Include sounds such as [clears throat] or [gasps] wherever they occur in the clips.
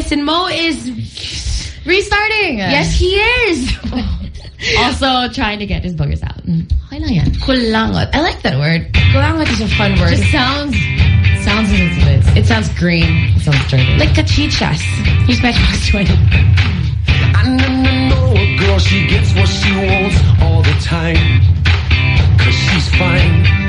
This Kiss. And Mo is... Restarting. Yes, he is. [laughs] also trying to get his boogers out. Okay lang yan. Kulangot. I like that word. Kulangot is a fun word. Just sounds... Sounds as it is. It sounds green. It sounds dirty. Like cachichas. Here's Matchbox 20. I know a girl, she gets what she wants all the time. Cause she's fine.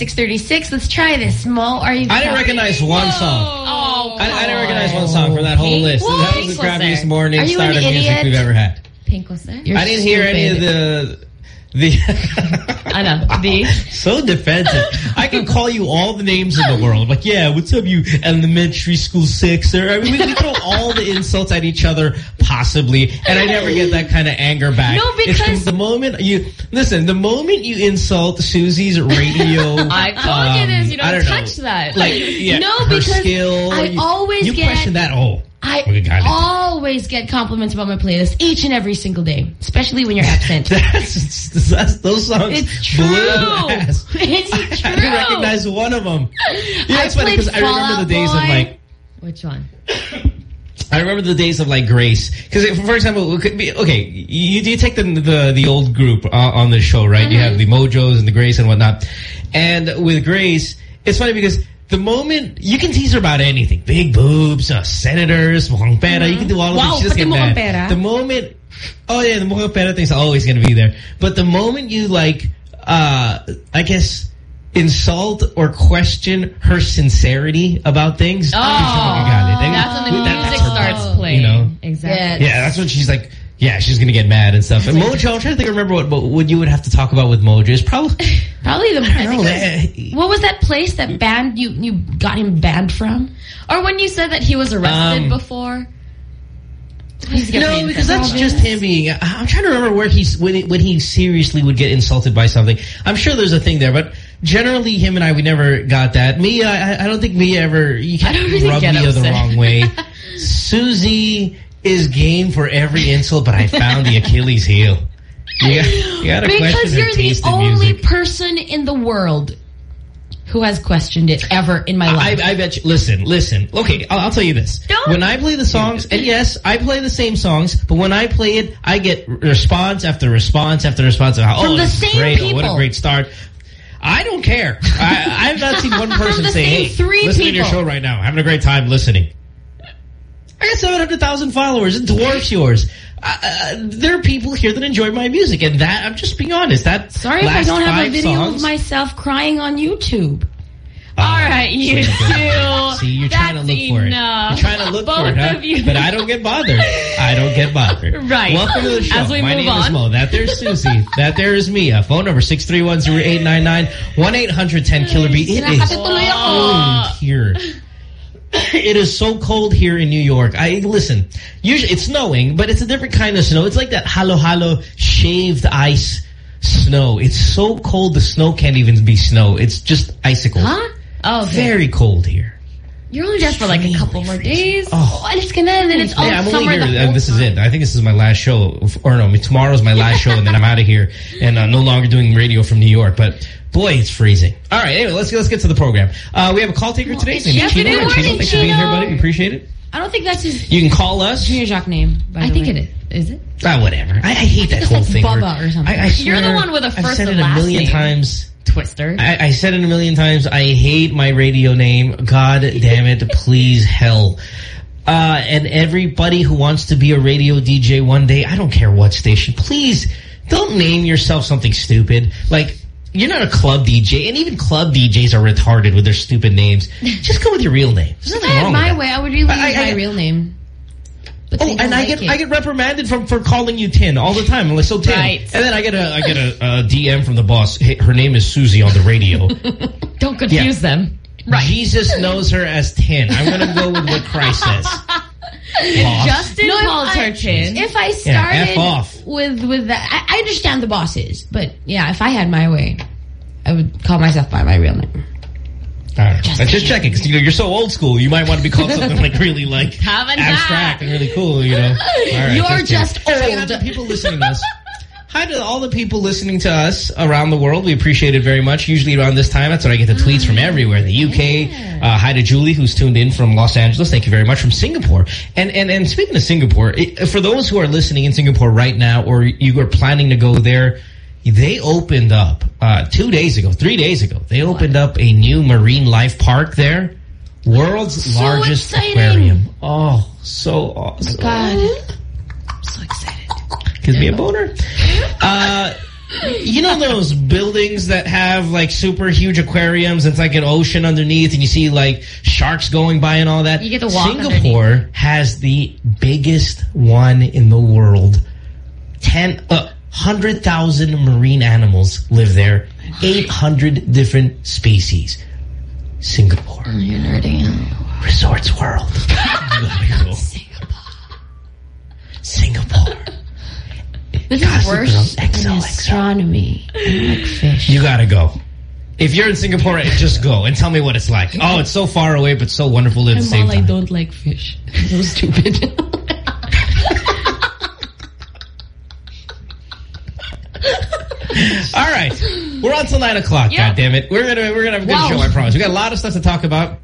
636. Let's try this. Mo, are you... I didn't recognize one song. Oh, I, I didn't recognize one song from that whole Pink? list. What? That was the Pink was crappiest morning Are you start of music we've ever had. Pink was there? You're I didn't hear any of the the [laughs] I know. [laughs] The... so defensive. I can call you all the names in the world. Like, yeah, what's up, you elementary school sixer? I mean, we, we throw all the insults at each other, possibly, and I never get that kind of anger back. No, because- the, the moment you listen, the moment you insult Susie's radio, [laughs] I told you um, this. You don't, don't touch know. that. like, yeah, No, because skill. I you, always you get- question that. Oh, I we got it. always get compliments about my playlist each and every single day, especially when you're absent. [laughs] That's, that's those songs It's true. blew. [laughs] It's true. I recognize one of them. Yeah, I it's funny because I remember the days of like Which one? I remember the days of like Grace, because for example, it could be okay. You you take the the the old group uh, on the show, right? You have the Mojos and the Grace and whatnot, and with Grace, it's funny because. The moment you can tease her about anything, big boobs, uh, senators, mukhang pera, you can do all of Wow, it. She doesn't pati get mukhang pera? The moment, oh yeah, the mukhang pera thing's always going to be there. But the moment you like, uh, I guess, insult or question her sincerity about things, Oh, that's when the That- music that's starts problem, playing. You know? Exactly. Yeah, that's when she's like, yeah, she's gonna get mad and stuff. And Mojo, I'm trying to think, remember what what, what you would have to talk about with Mojo. is probably [laughs] Probably the. I don't know. eh, What was that place that banned you? You got him banned from? Or when you said that he was arrested Um, before. He used No, because that's just him being. I'm trying to remember where he's when he, when he seriously would get insulted by something. I'm sure there's a thing there, but generally, him and I we never got that. Me, I, I don't think Mia ever. You can't really rub get Mia the wrong way. [laughs] Susie is game for every insult, but I found the Achilles heel. You got, you got question Because you're the only music. person in the world who has questioned it ever in my life. I bet you. Listen, listen. Okay, I'll, I'll tell you this. Don't- When I play the songs, and yes, I play the same songs, but when I play it, I get response after response after response. Of, oh, From the this is same great. Oh, what a great start. I don't care. I, I've not seen one [laughs] person say, "Hey, three listening to your show right now, having a great time listening." I got 700,000 followers. It dwarfs yours. Uh, uh, there are people here that enjoy my music, and that I'm just being honest. That Sorry if I don't have a video songs, of myself crying on YouTube. Oh, All right, you two. [laughs] See, you're trying to That's look for it. You're trying to look Both for it, huh? of you. But I don't get bothered. I don't get bothered. [laughs] Right. Welcome to the show. As we My move name is on. Mo. That there's Susie. [laughs] that there is Mia. Phone number 631-0899. 1-800-10-KILLER B. It is cold here. It is so cold here in New York. I listen. Usually it's snowing, but it's a different kind of snow. It's like that halo halo shaved ice snow. It's so cold the snow can't even be snow. It's just icicles. Huh? Oh, okay. Very cold here. You're only there for like a couple more days. Oh. Oh, alis ka na, and then it's all yeah, I'm summer only the here. whole Uh, this is it. I think this is my last show. Or no, I mean, tomorrow's my last show, and then I'm out of here and uh, no longer doing radio from New York. But boy, it's freezing. All right, anyway, let's let's get to the program. Uh, we have a call taker today. His name yes, Chino. good Chino, morning, thanks for being here, buddy. We appreciate it. I don't think that's his You can call us. Junior Jacques name. By I the think way. it is. Is it? Ah, whatever. I, I hate that whole like thing. Bubba where- or something. I, I You're the swear one with a I've said and it a million name. times. Twister. I, I said it a million times. I hate my radio name. God damn it. Please, hell. Uh, and everybody who wants to be a radio DJ one day, I don't care what station, please don't name yourself something stupid. Like, you're not a club DJ, and even club DJs are retarded with their stupid names. [laughs] Just go with your real name. There's If nothing I had wrong my way, I would really I- use I- my real name. But Oh, and I like get it. I get reprimanded from for calling you Tin all the time. I'm like, so Tin, Right. and then I get a I get a, a DM from the boss. Hey, her name is Susie on the radio. [laughs] Don't confuse them. Jesus knows her as Tin. I'm going to go with what Christ says. [laughs] Boss. Justin No, if calls I- her Chin. If I Yeah, started F off. with with that, I, I understand the bosses, but yeah, if I had my way, I would call myself by my real name. All right. I'm just checking because you know you're so old school. You might want to be called something like really like [laughs] abstract and really cool. You know. Right, You're just old. people listening to us. Hi to all the people listening to us around the world. We appreciate it very much. Usually around this time, that's when I get the tweets from everywhere. The UK. Uh, hi to Julie, who's tuned in from Los Angeles. Thank you very much from Singapore. And and and speaking of Singapore, it, for those who are listening in Singapore right now, or you are planning to go there, they opened up uh, two days ago, three days ago. They opened up a new marine life park there. World's So largest exciting. aquarium. Oh, so awesome. God, I'm so excited. Gives me a boner. Uh, you know those buildings that have like super huge aquariums? It's like an ocean underneath, and you see like sharks going by and all that. You get to walk Singapore has the biggest one in the world. Ten, uh, hundred thousand marine animals live there. Eight hundred different species. Singapore. Oh, you're nerding out. Resorts World. You gotta go. Singapore. This Gossip is worse Girl than astronomy. I don't like fish. You gotta go. If you're in Singapore, eh, just go and tell me what it's like. Oh, it's so far away, but so wonderful at the same Mom, I don't like fish. [laughs] So stupid. [laughs] All right, we're on till nine o'clock. Yeah. God damn it, we're gonna we're gonna have a good Wow. show. I promise. We got a lot of stuff to talk about.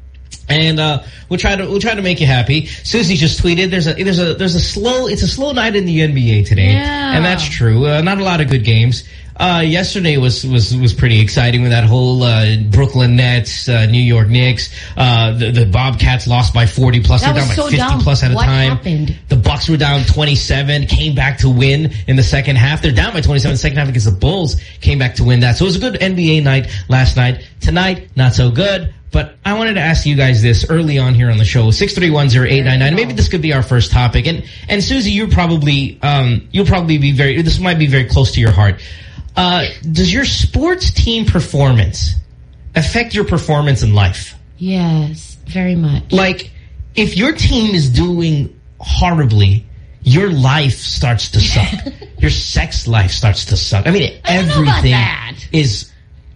And uh, we'll try to we'll try to make you happy. Susie just tweeted. There's a there's a there's a slow it's a slow night in the NBA today, Yeah. and that's true. Uh, not a lot of good games. Uh, yesterday was was was pretty exciting with that whole uh, Brooklyn Nets, uh, New York Knicks. Uh, the, the Bobcats lost by 40 plus. That They're down by so 50 dumb. plus at a What time. happened? The Bucks were down 27, came back to win in the second half. They're down by 27 in the second half against the Bulls, came back to win that. So it was a good NBA night last night. Tonight, not so good. But I wanted to ask you guys this early on here on the show, 6310899. Maybe this could be our first topic. And and Susie, you're probably um you'll probably be very this might be very close to your heart. Uh, does your sports team performance affect your performance in life? Yes, very much. like if your team is doing horribly, your life starts to suck. [laughs] your sex life starts to suck. I mean, I don't know about everything is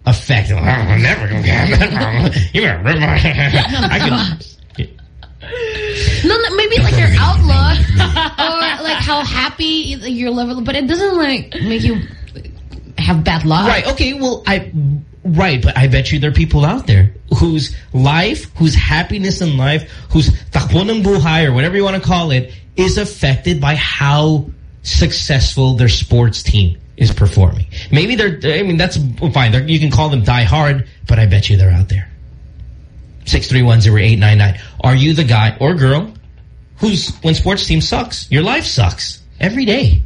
affected. I'm never gonna get that. You better rip my- [laughs] [laughs] I can. No, no, maybe like your outlook or like how happy your level, but it doesn't like make you have bad luck. Right. Okay. Well, I. Right, but I bet you there are people out there whose life, whose happiness in life, whose takbo ng buhay or whatever you want to call it, is affected by how successful their sports team is performing. Maybe they're, I mean, that's fine. They're, you can call them die hard, but I bet you they're out there. 6310899. Are you the guy or girl who's, when sports team sucks, your life sucks every day?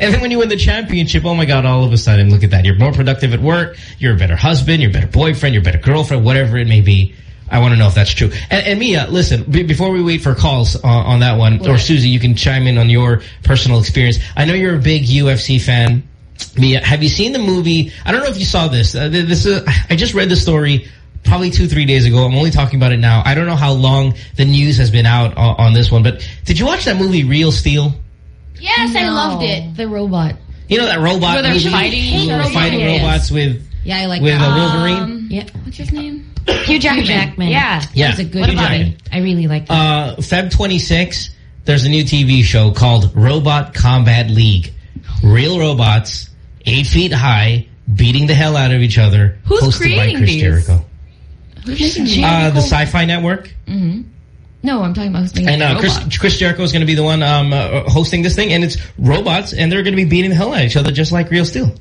And then when you win the championship, oh my God, all of a sudden, look at that. You're more productive at work. You're a better husband. You're a better boyfriend. You're a better girlfriend, whatever it may be. I want to know if that's true. And, and Mia, listen, before we wait for calls on, on that one, or Susie, you can chime in on your personal experience. I know you're a big UFC fan. Mia, have you seen the movie? I don't know if you saw this. Uh, this is, I just read the story probably two, three days ago. I'm only talking about it now. I don't know how long the news has been out on, on this one, but did you watch that movie Real Steel? Yes, I loved it. The robot. You know that robot Where they're movie? fighting Where they're robots? fighting Yes. robots with Yeah, I like with that. a Wolverine. Um, yeah. What's his name? Hugh Jackman. Jackman. Yeah. Yeah. That's a good What movie. about it? I really like that. uh, Feb 26, there's a new TV show called Robot Combat League. Real robots, eight feet high, beating the hell out of each other. Who's hosted by creating Chris these? Jericho. Who's Uh, the Sci-Fi Network. No, I'm talking about hosting And uh, Chris. Chris Jericho is going to be the one um, uh, hosting this thing, and it's robots, and they're going to be beating the hell out of each other just like Real Steel.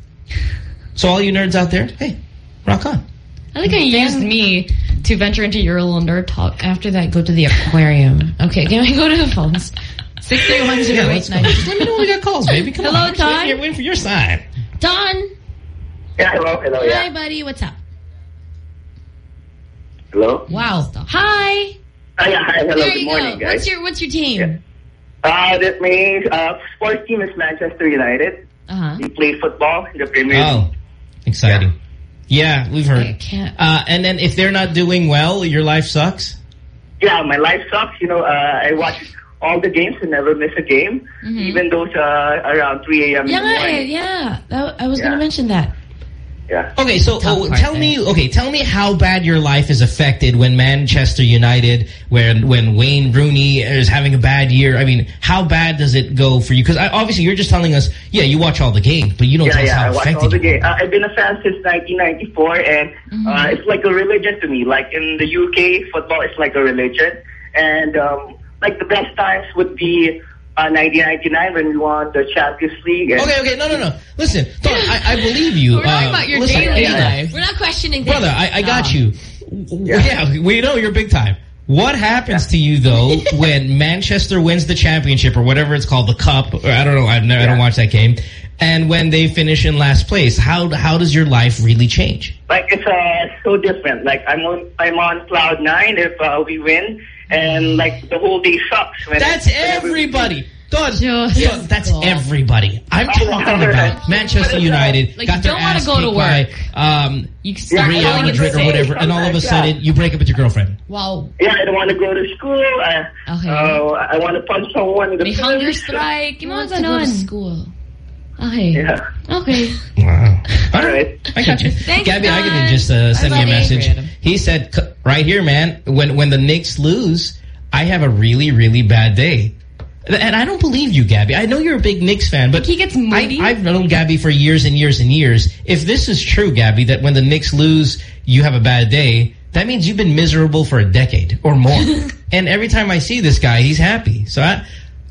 So all you nerds out there, hey, rock on. I think I used me to venture into your little nerd talk. After that, go to the aquarium. Okay, can we go to the phones? Six three one zero Yeah, eight let's go. nine. Just let me know when we got calls, baby. Come Hello, on. Just wait Todd. for your- Waiting for your side. Don, Yeah, hello, hello, hi yeah. buddy, what's up? Hello? Wow. Hi. Yeah, hi, hello, there good morning, go. guys. What's your What's your team? Uh, that means, uh, sports team is Manchester United. Uh huh. We play football in the Premier League. Oh, exciting. Yeah, we've heard. I can't. Uh, and then if they're not doing well, your life sucks? Yeah, my life sucks. You know, uh, I watch all the games and never miss a game, even those uh, around 3 a.m. in Yeah, the yeah. I was going to mention that. Yeah. Okay, so oh, tell there. me, okay, tell me how bad your life is affected when Manchester United, when when Wayne Rooney is having a bad year. I mean, how bad does it go for you? Because obviously you're just telling us, yeah, you watch all the games, but you don't Yeah, tell us yeah, how I watch affected all the you. games. Uh, I've been a fan since 1994, and uh, it's like a religion to me. Like in the UK, football is like a religion, and um, like the best times would be uh, 1999 when we won the Champions League. And Okay, okay, no, no, no. Listen, Don, I, I believe you. We're talking Uh, about your listen, daily life. We're not questioning things. Brother, I, I got No. you. Yeah. [laughs] we know you're big time. What happens to you though [laughs] when Manchester wins the championship or whatever it's called, the cup? Or I don't know. I've never, I don't watch that game. And when they finish in last place, how how does your life really change? like it's uh, so different. Like I'm on I'm on cloud nine if uh, we win, and like the whole day sucks. When That's whenever- everybody. Don, Just Don, that's God. everybody. I'm talking about Manchester United. Like, got you their don't wanna ass go to kicked by, work. um, You can start Yeah, Real calling Madrid or whatever, and all of a sudden you break up with your girlfriend. Wow. Yeah, I don't want to go to school. I, Okay. uh, I want to punch someone in the May face. hunger strike. You want to go to school. Okay. Yeah. Okay. Wow. All right. I got you. Thanks, Gabby Don. Agadan just uh, sent me a message. He said, right here, man, when when the Knicks lose, I have a really, really bad day. And I don't believe you, Gabby. I know you're a big Knicks fan, but He gets moody. I, I've known Gabby for years and years and years. If this is true, Gabby, that when the Knicks lose, you have a bad day, that means you've been miserable for a decade or more. [laughs] and every time I see this guy, he's happy. So I,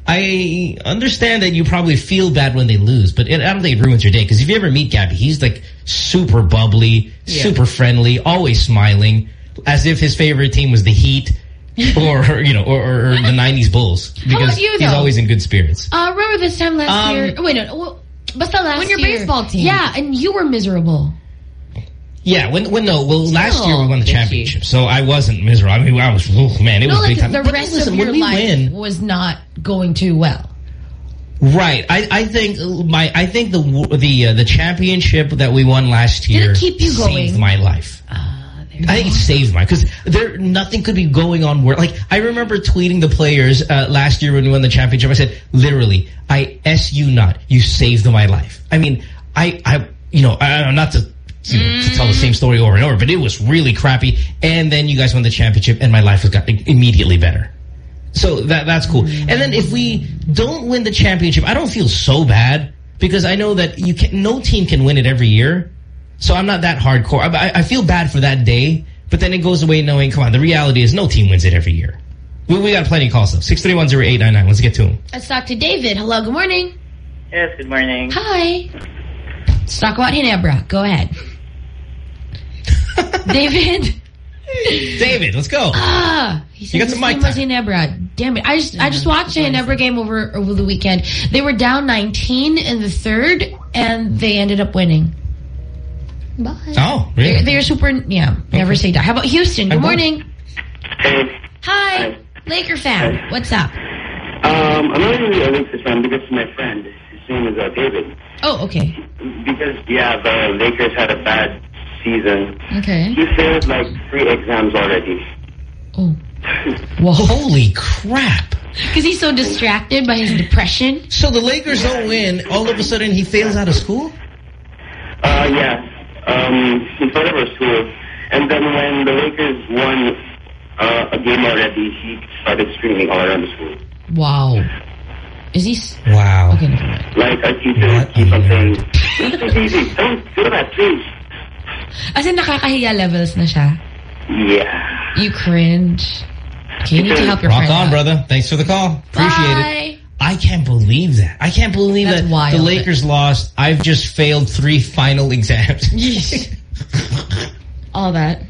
I understand that you probably feel bad when they lose, but it, I don't think it ruins your day. Because if you ever meet Gabby, he's like super bubbly, super friendly, always smiling, as if his favorite team was the Heat. [laughs] or you know, or, or, or the '90s Bulls because about you, he's always in good spirits. Uh, remember this time last Um, year? Wait, no, no. Well, basta last When your year. baseball team. Yeah, and you were miserable. Yeah, when when no, well, last year we won the championship, so I wasn't miserable. I mean, I was, oh, man, it No, was like big time. the But rest listen, of your life win, was not going too well. Right. I, I think my I think the the uh, the championship that we won last year keep you saved going? my life. I think it saved mine because there nothing could be going on. Where like I remember tweeting the players uh, last year when we won the championship. I said literally, I s you not. You saved my life. I mean, I I you know I, I'm not to. You know, to tell the same story over and over, but it was really crappy. And then you guys won the championship, and my life was got immediately better. So that that's cool. And then if we don't win the championship, I don't feel so bad because I know that you can. No team can win it every year. So I'm not that hardcore. I, I feel bad for that day, but then it goes away knowing, come on, the reality is no team wins it every year. We, we got plenty of calls though. Six three one zero eight nine nine. Let's get to them. Let's talk to David. Hello, good morning. Yes, good morning. Hi. Let's talk about Ginebra. Go ahead. [laughs] David. David, let's go. Ah, he You got his some mic name was time. Ginebra. Damn it! I just I just watched a Ginebra game over over the weekend. They were down 19 in the third, and they ended up winning. Bye. Oh, They're, they're super. Yeah, never say die. How about Houston? Good I'm both. morning. Hey, Hi, Hi. Laker fan. What's up? um, I'm not really a Lakers fan because my friend, his name is uh, David. Oh, okay. Because, yeah, the Lakers had a bad season. Okay. He failed like three exams already. Oh, [laughs] Well, holy crap. because he's so distracted by his depression. So the Lakers don't win. All of a sudden he fails out of school? Uh, yeah. Um, he failed out of school. And then when the Lakers won uh, a game already, he started screaming all around the school. Wow. Is he? s- Wow. Okay, never mind. Like our teacher What keep on a saying, "Take it easy, don't do that, please. As in, nakakahiya levels na siya. Yeah. You cringe. Okay, you need to help your Rock friend on, out. brother. Thanks for the call. Appreciate it. I can't believe that. I can't believe That's that wild. the Lakers lost. I've just failed three final [laughs] exams. [laughs] All that.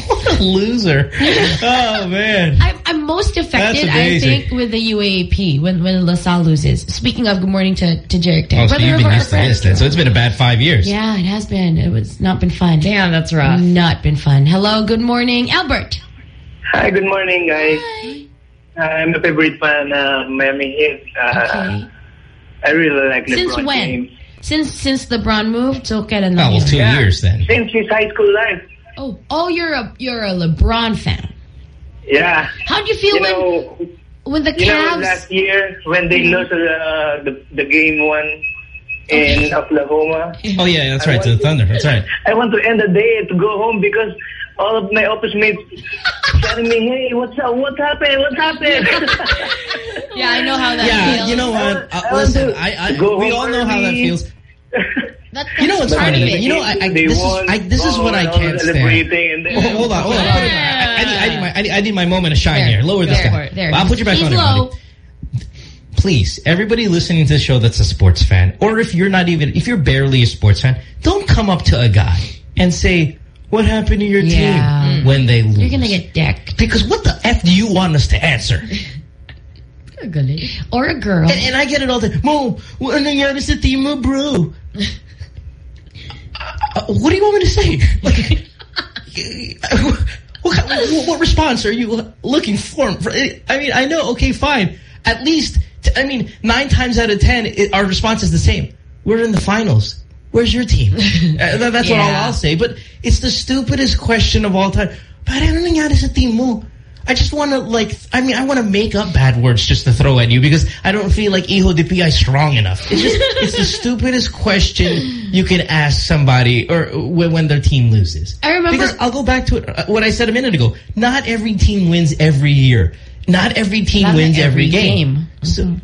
[laughs] what a loser. oh, man. I'm, I'm most affected, I think, with the UAAP when, when LaSalle loses. Speaking of, good morning to, to Jarek Tang. Oh, so Brother you've been our used to friend. this then. So it's been a bad five years. Yeah, it has been. It was not been fun. Damn, that's rough. Not been fun. Hello, good morning, Albert. Hi, good morning, guys. Hi. I'm a favorite fan of Miami Heat. Uh, Okay. I really like LeBron Since when? James. Since since LeBron moved, so kailan Oh, lang well, two Yeah. years then. Since his high school life. Oh, oh, you're a you're a LeBron fan. Yeah. How do you feel You when know, when the Cavs? you know last year when they lost uh, the, the game one in Oklahoma, Oh, yeah, that's right. To the Thunder. That's right. I want to end the day to go home because all of my office mates [laughs] telling me, hey, what's up? What happened? What happened? [laughs] yeah, I know how that Yeah, feels. you know what? Uh, listen, to I, I, go we all know how that early. Feels. That, You know what's part funny? of. You know, I, I, this, is. I, this is what I can't stand. celebrating and then- Oh, hold on, hold on. Put it- I, I, need, I, need my, I, need, I need my moment of shine There, here. Lower this there, down. there. I'll put you back He's on low. everybody. Please, everybody listening to the show that's a sports fan, or if you're not even, if you're barely a sports fan, don't come up to a guy and say, what happened to your Yeah. team when they lose? You're gonna get decked. Because what the F do you want us to answer? [laughs] Or a girl. And, and I get it all the time. Mo, ano nangyari sa team mo, bro? [laughs] Uh, what do you want me to say? Like, [laughs] what, what, what response are you looking for? I mean, I know, okay, fine. At least, I mean, nine times out of ten, it, our response is the same. We're in the finals. Where's your team? [laughs] Uh, that- that's what all I'll say. But it's the stupidest question of all time. But ano nangyari sa team mo? I just want to, like, I mean, I want to make up bad words just to throw at you because I don't feel like Iho de Pi is strong enough. It's just, [laughs] it's the stupidest question you can ask somebody or when, when their team loses. I remember- Because I'll go back to it, uh, what I said a minute ago. Not every team wins every year. Not every team Not wins every every, game. game. So,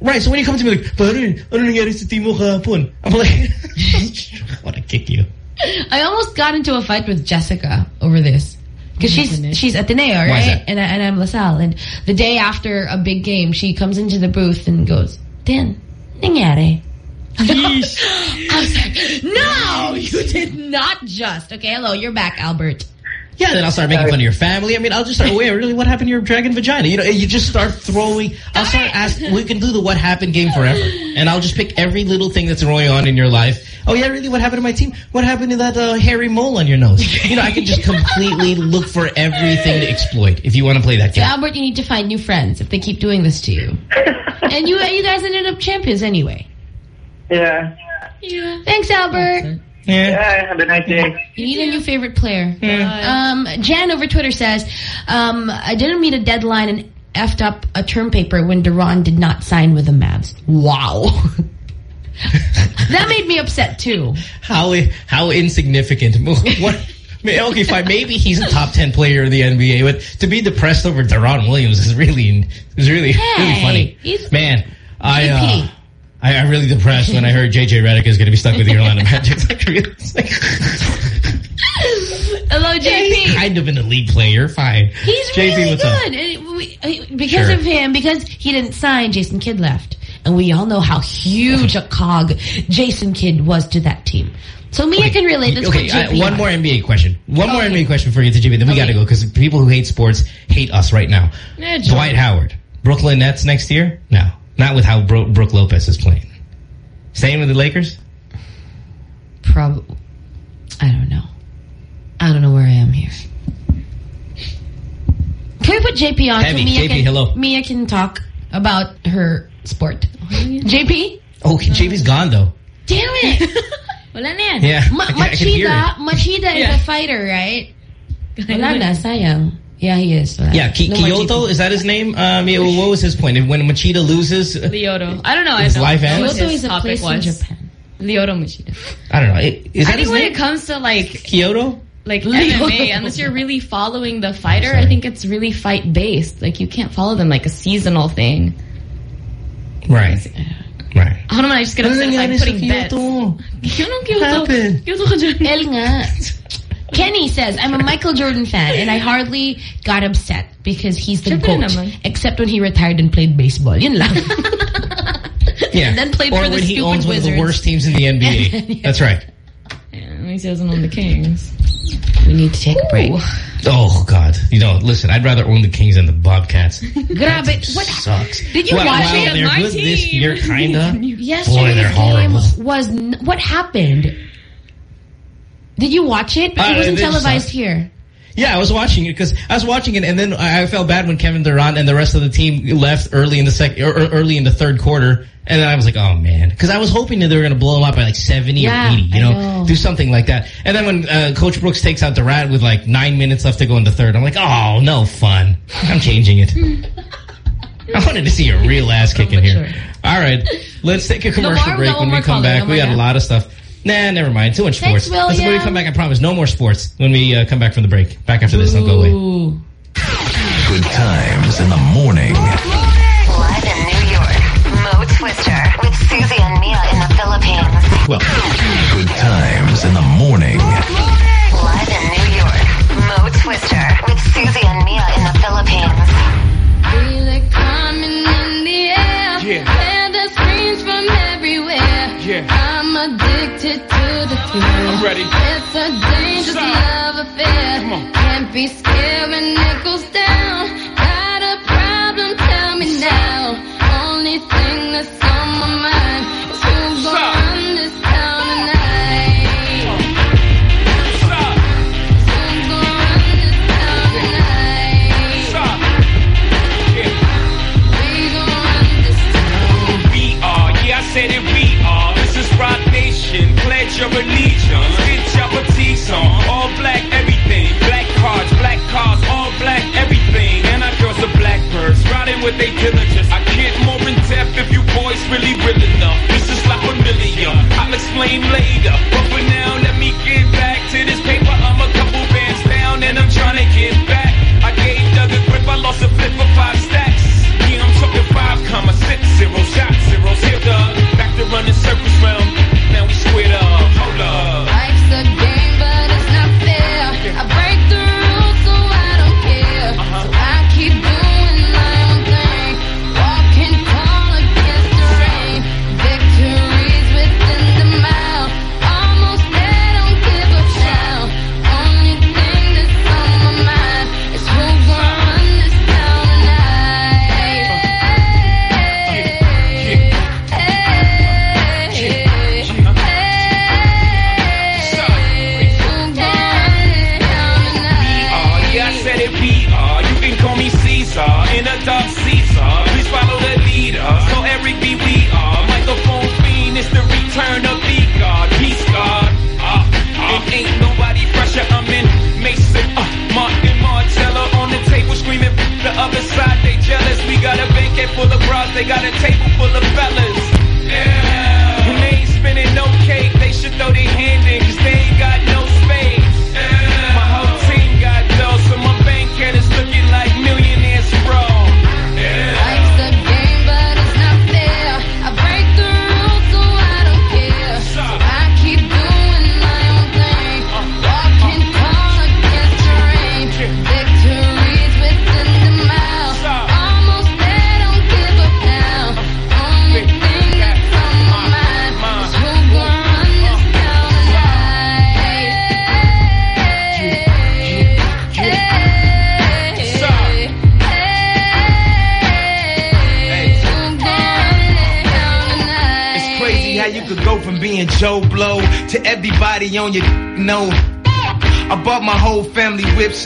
right, so when you come to me like, Pare, ano nangyari sa team mo kahapon? I'm like, [laughs] I want to kick you. I almost got into a fight with Jessica over this. Because she's goodness. she's Ateneo, Why is right? that? And, I, and I'm LaSalle. And the day after a big game, she comes into the booth and goes, Dan, nangyari? [laughs] I was like, no, you did not just. Okay, hello, you're back, Albert. Yeah, then I'll start making fun of your family. I mean, I'll just start, wait, really, what happened to your dragon vagina? You know, you just start throwing, I'll start [laughs] asking, we can do the what happened game forever. And I'll just pick every little thing that's going on in your life. Oh yeah, really, what happened to my team? What happened to that uh, hairy mole on your nose? You know, I can just completely look for everything to exploit if you want to play that So game. Albert, you need to find new friends if they keep doing this to you. [laughs] and you you guys ended up champions anyway. Yeah. Yeah. Thanks, Albert. Yeah. Yeah, have a nice day. You need a new favorite player. Um, Jan over Twitter says, um, I didn't meet a deadline and effed up a term paper when Deron did not sign with the Mavs. Wow. [laughs] that made me upset too. How, how insignificant. [laughs] What? I mean, Okay, fine. Maybe he's a top ten player in the NBA, but to be depressed over Deron Williams is really, is really, really Hey, funny. he's- Man, I, uh, JP. I, I'm really depressed when I heard JJ Redick is going to be stuck with the Orlando Magic. It's like, really, it's like Hello, he's JP. kind of an elite player. Fine. He's JP, really what's up? good. And we- uh, Because Sure. of him, because he didn't sign, Jason Kidd left. And we all know how huge a cog Jason Kidd was to that team. So me, I can relate. Let's okay, put I- one more NBA question. One more NBA question for you to JP, then we got to go because people who hate sports hate us right now. Yeah, Dwight Howard, Brooklyn Nets next year? No, not with how Bro Brook Lopez is playing. Same with the Lakers? Probably. I don't know. I don't know where I am here. Can we put JP on? so Heavy. Mia JP, can, hello. Mia can talk about her sport. JP? Oh, JP's gone though. Damn it! Wala na yan. Yeah, Ma I, can, I can hear Machida, it. Machida Yeah. is a fighter, right? Wala na, sayang. Yeah, he is. Wala. Yeah, Ki No Kyoto, is that his name? Um, yeah, well, what was his point? When Machida loses, uh, Lyoto. I don't know. His don't life know ends? Kyoto is a topic place in. Japan. Lyoto Machida. I don't know. I- Is that I think when name? it comes to like Kyoto? like Lyoto. MMA, unless you're really following the fighter, I think it's really fight based. Like you can't follow them like a seasonal thing. Right. Right. How am I just get upset if I'm putting bets? Kyoto? Kyoto, Kyoto. happened? Kyoto ka dyan. El nga. [laughs] Kenny says, I'm a Michael Jordan fan and I hardly got upset because he's the Siyempre GOAT. naman. Except when he retired and played baseball. Yun lang. [laughs] Yeah. And then played or for the when he stupid owns one of the Wizards. worst teams in the NBA. [laughs] That's right. Yeah, at least he doesn't own the Kings. we need to take a break. Oh, God. You know, listen, I'd rather own the Kings than the Bobcats. [laughs] Grab it. What? Sucks. Did you well, watch well, it? They're My good this team. year, kinda. Yesterday's Boy, they're game horrible. was... N what happened? Did you watch it? Uh, it wasn't televised here. Yeah, I was watching it because I was watching it, and then I, felt bad when Kevin Durant and the rest of the team left early in the second, or, or early in the third quarter, and then I was like, oh man, because I was hoping that they were going to blow them up by like seventy Yeah, or eighty, you know? know. do something like that. And then when uh, Coach Brooks takes out Durant with like nine minutes left to go in the third, I'm like, oh no fun, I'm changing it. [laughs] I wanted to see a real ass kick in here. All right, let's take a commercial? Break. When we come back, Oh we got a lot of stuff. Nah, never mind. Too much Thanks, sports. Listen, when we come back, I promise, no more sports. When we uh, come back from the break. Back after this, don't go away. Good times in the morning. Live in New York, Mo Twister with Susie and Mia in the Philippines. Well, good times in the morning. Live in New York, Mo Twister with Susie and Mia in the Philippines. Ready. It's a dangerous Stop. love affair. Come on. Can't be scared when it goes down. Got a problem? Tell me now. Only thing that's really real enough. This is like familiar, I'll explain later.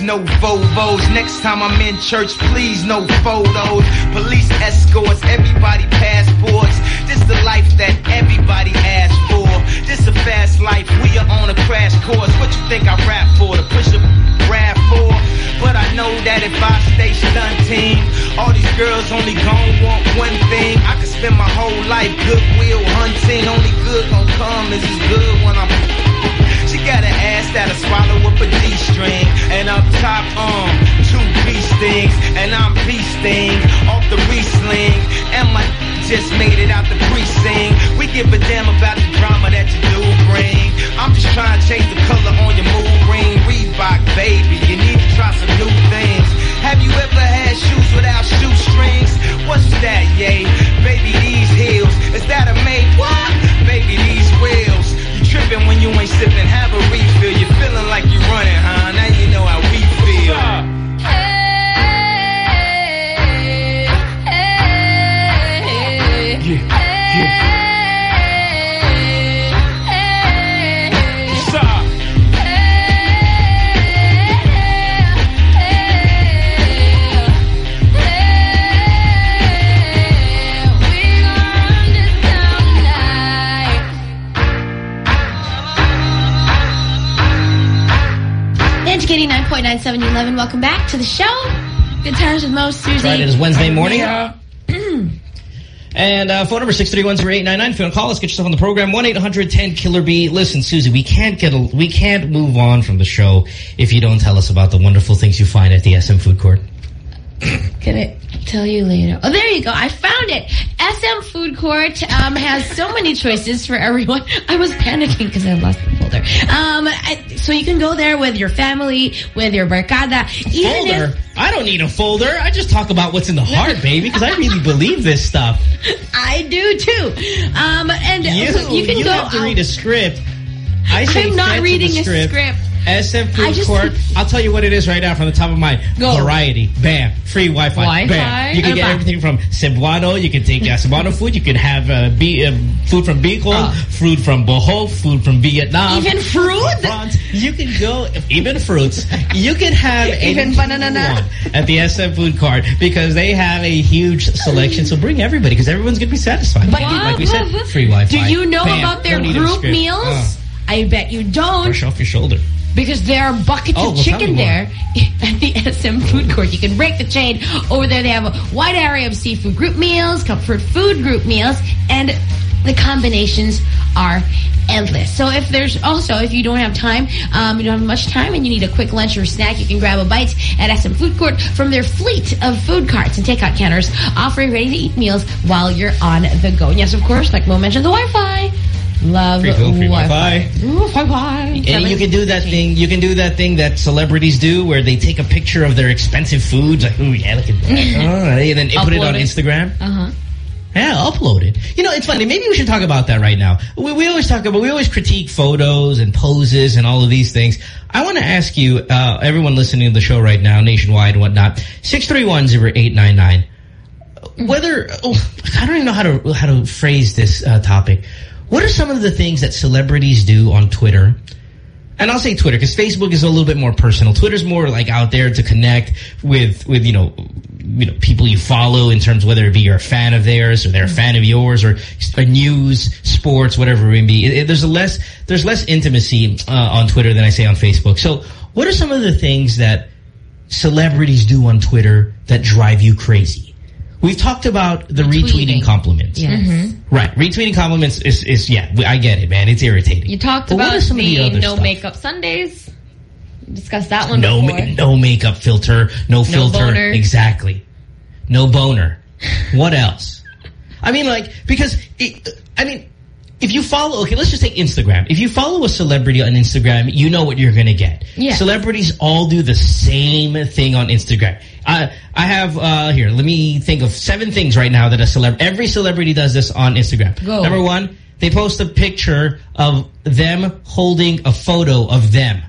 No Volvos. Next time I'm in church, please no photos. Police escorts, everybody passports. This is the life that everybody asks for. This a fast life, we are on a crash course. What you think I rap for? To push a rap for? But I know that if I stay stunting, all these girls only gon' want one thing. I could spend my whole life goodwill hunting. Only good gon' come is as good when I'm got an ass that'll swallow up a G-string. And up top, um, two beast things. And I'm beasting off the re-sling. And my just made it out the precinct. We give a damn about the drama that you do bring. I'm just trying to change the color on your mood ring. Reebok, baby, you need to try some new things. Have you ever had shoes without shoestrings? What's back to the show. Good times with Mo, Susie. Right, it is Wednesday morning. Yeah. [clears throat] And uh, phone number 631-0899. If you want to call us, get yourself on the program. 1-800-10-KILLER-B. Listen, Susie, we can't get a, we can't move on from the show if you don't tell us about the wonderful things you find at the SM Food Court. Can I tell you later? Oh, there you go. I found it. SM Food Court um, has so many choices for everyone. [laughs] I was panicking because I lost the folder. Um, I, so you can go there with your family, with your barcada. Folder? if I don't need a folder. I just talk about what's in the heart, baby, because I really believe this stuff. [laughs] I do too. Um, and You, you can you go. have to read a script. I I'm not fed to the reading a script. SM Food Court. I'll tell you what it is right now from the top of my Go. variety. Bam. Free Wi-Fi. Wi-Fi? Bam. You can get everything from Cebuano. You can take uh, Cebuano food. You can have uh, be, uh, food from Bicol, Oh. food from Bohol, food from Vietnam. Even fruit? France. You can go, even fruits. You can have [laughs] Even banana you nut. want at the SM Food Court because they have a huge selection. So bring everybody because everyone's going to be satisfied. But like we said, free Wi-Fi. Do you know Bam. about their Don't group meals? Uh, I bet you don't. brush off your shoulder. Because there are buckets Oh, of well, chicken there [laughs] at the SM Food Court. You can break the chain. Over there, they have a wide array of seafood group meals, comfort food group meals, and the combinations are endless. So if there's also, if you don't have time, um, you don't have much time, and you need a quick lunch or snack, you can grab a bite at SM Food Court from their fleet of food carts and takeout counters, offering ready-to-eat meals while you're on the go. And yes, of course, like Mo mentioned, the Wi-Fi. Love Free food, free Wi-Fi. Wi-Fi. Ooh, Wi-Fi. And you can do that thing. You can do that thing that celebrities do, where they take a picture of their expensive foods, like, "Ooh, yeah, look at that," [laughs] oh, and then put it on. Instagram. Uh-huh. Yeah, upload it. You know, it's funny. Maybe we should talk about that right now. We, we always talk about, we always critique photos and poses and all of these things. I want to ask you, uh, everyone listening to the show right now, nationwide and whatnot, 631-0899, whether, oh, I don't even know how to, how to phrase this uh, topic. What are some of the things that celebrities do on Twitter? And I'll say Twitter because Facebook is a little bit more personal. Twitter's more like out there to connect with, with, you know, you know, people you follow in terms of whether it be you're a fan of theirs or they're a fan of yours or a news, sports, whatever it may be. It, it- there's a less, there's less intimacy uh, on Twitter than I say on Facebook. So what are some of the things that celebrities do on Twitter that drive you crazy? We've talked about the retweeting, Retweeting. compliments. Yes. Mm-hmm. Right. Retweeting compliments is, is, yeah, I get it, man. It's irritating. You talked But about are some of the, the other no stuff? makeup Sundays. Discussed that one No, before. ma no makeup filter, no filter. boner. Exactly. No boner. [laughs] what else? I mean, like, because, it, I mean, if you follow, okay, let's just take Instagram. If you follow a celebrity on Instagram, you know what you're going to get. Yeah. Celebrities all do the same thing on Instagram. I I have, uh, here, let me think of seven things right now that a celeb, every celebrity does this on Instagram. Go. Number one, they post a picture of them holding a photo of them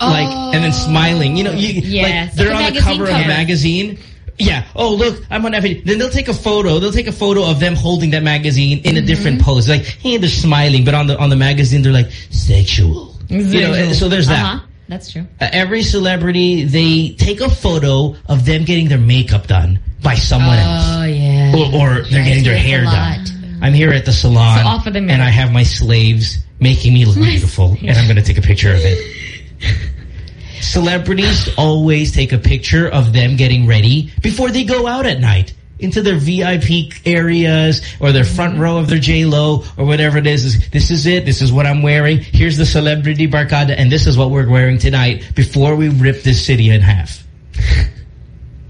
like and then smiling. You know, you, Yes. like they're on the magazine cover of a magazine. Yeah. Oh, look, I'm on FA. Then they'll take a photo. They'll take a photo of them holding that magazine in a different pose. Like, hey, they're smiling, but on the on the magazine they're like sexual. You know, so there's that. Uh-huh. That's true. Uh, every celebrity, they take a photo of them getting their makeup done by someone else. Oh, yeah. Or, or they're getting their hair done. I'm here at the salon So off of the mirror. and I have my slaves making me look beautiful and I'm going to take a picture of it. [laughs] Celebrities always take a picture of them getting ready before they go out at night into their VIP areas or their front row of their J-Lo or whatever it is. is. This is it. This is what I'm wearing. Here's the celebrity barcada and this is what we're wearing tonight before we rip this city in half.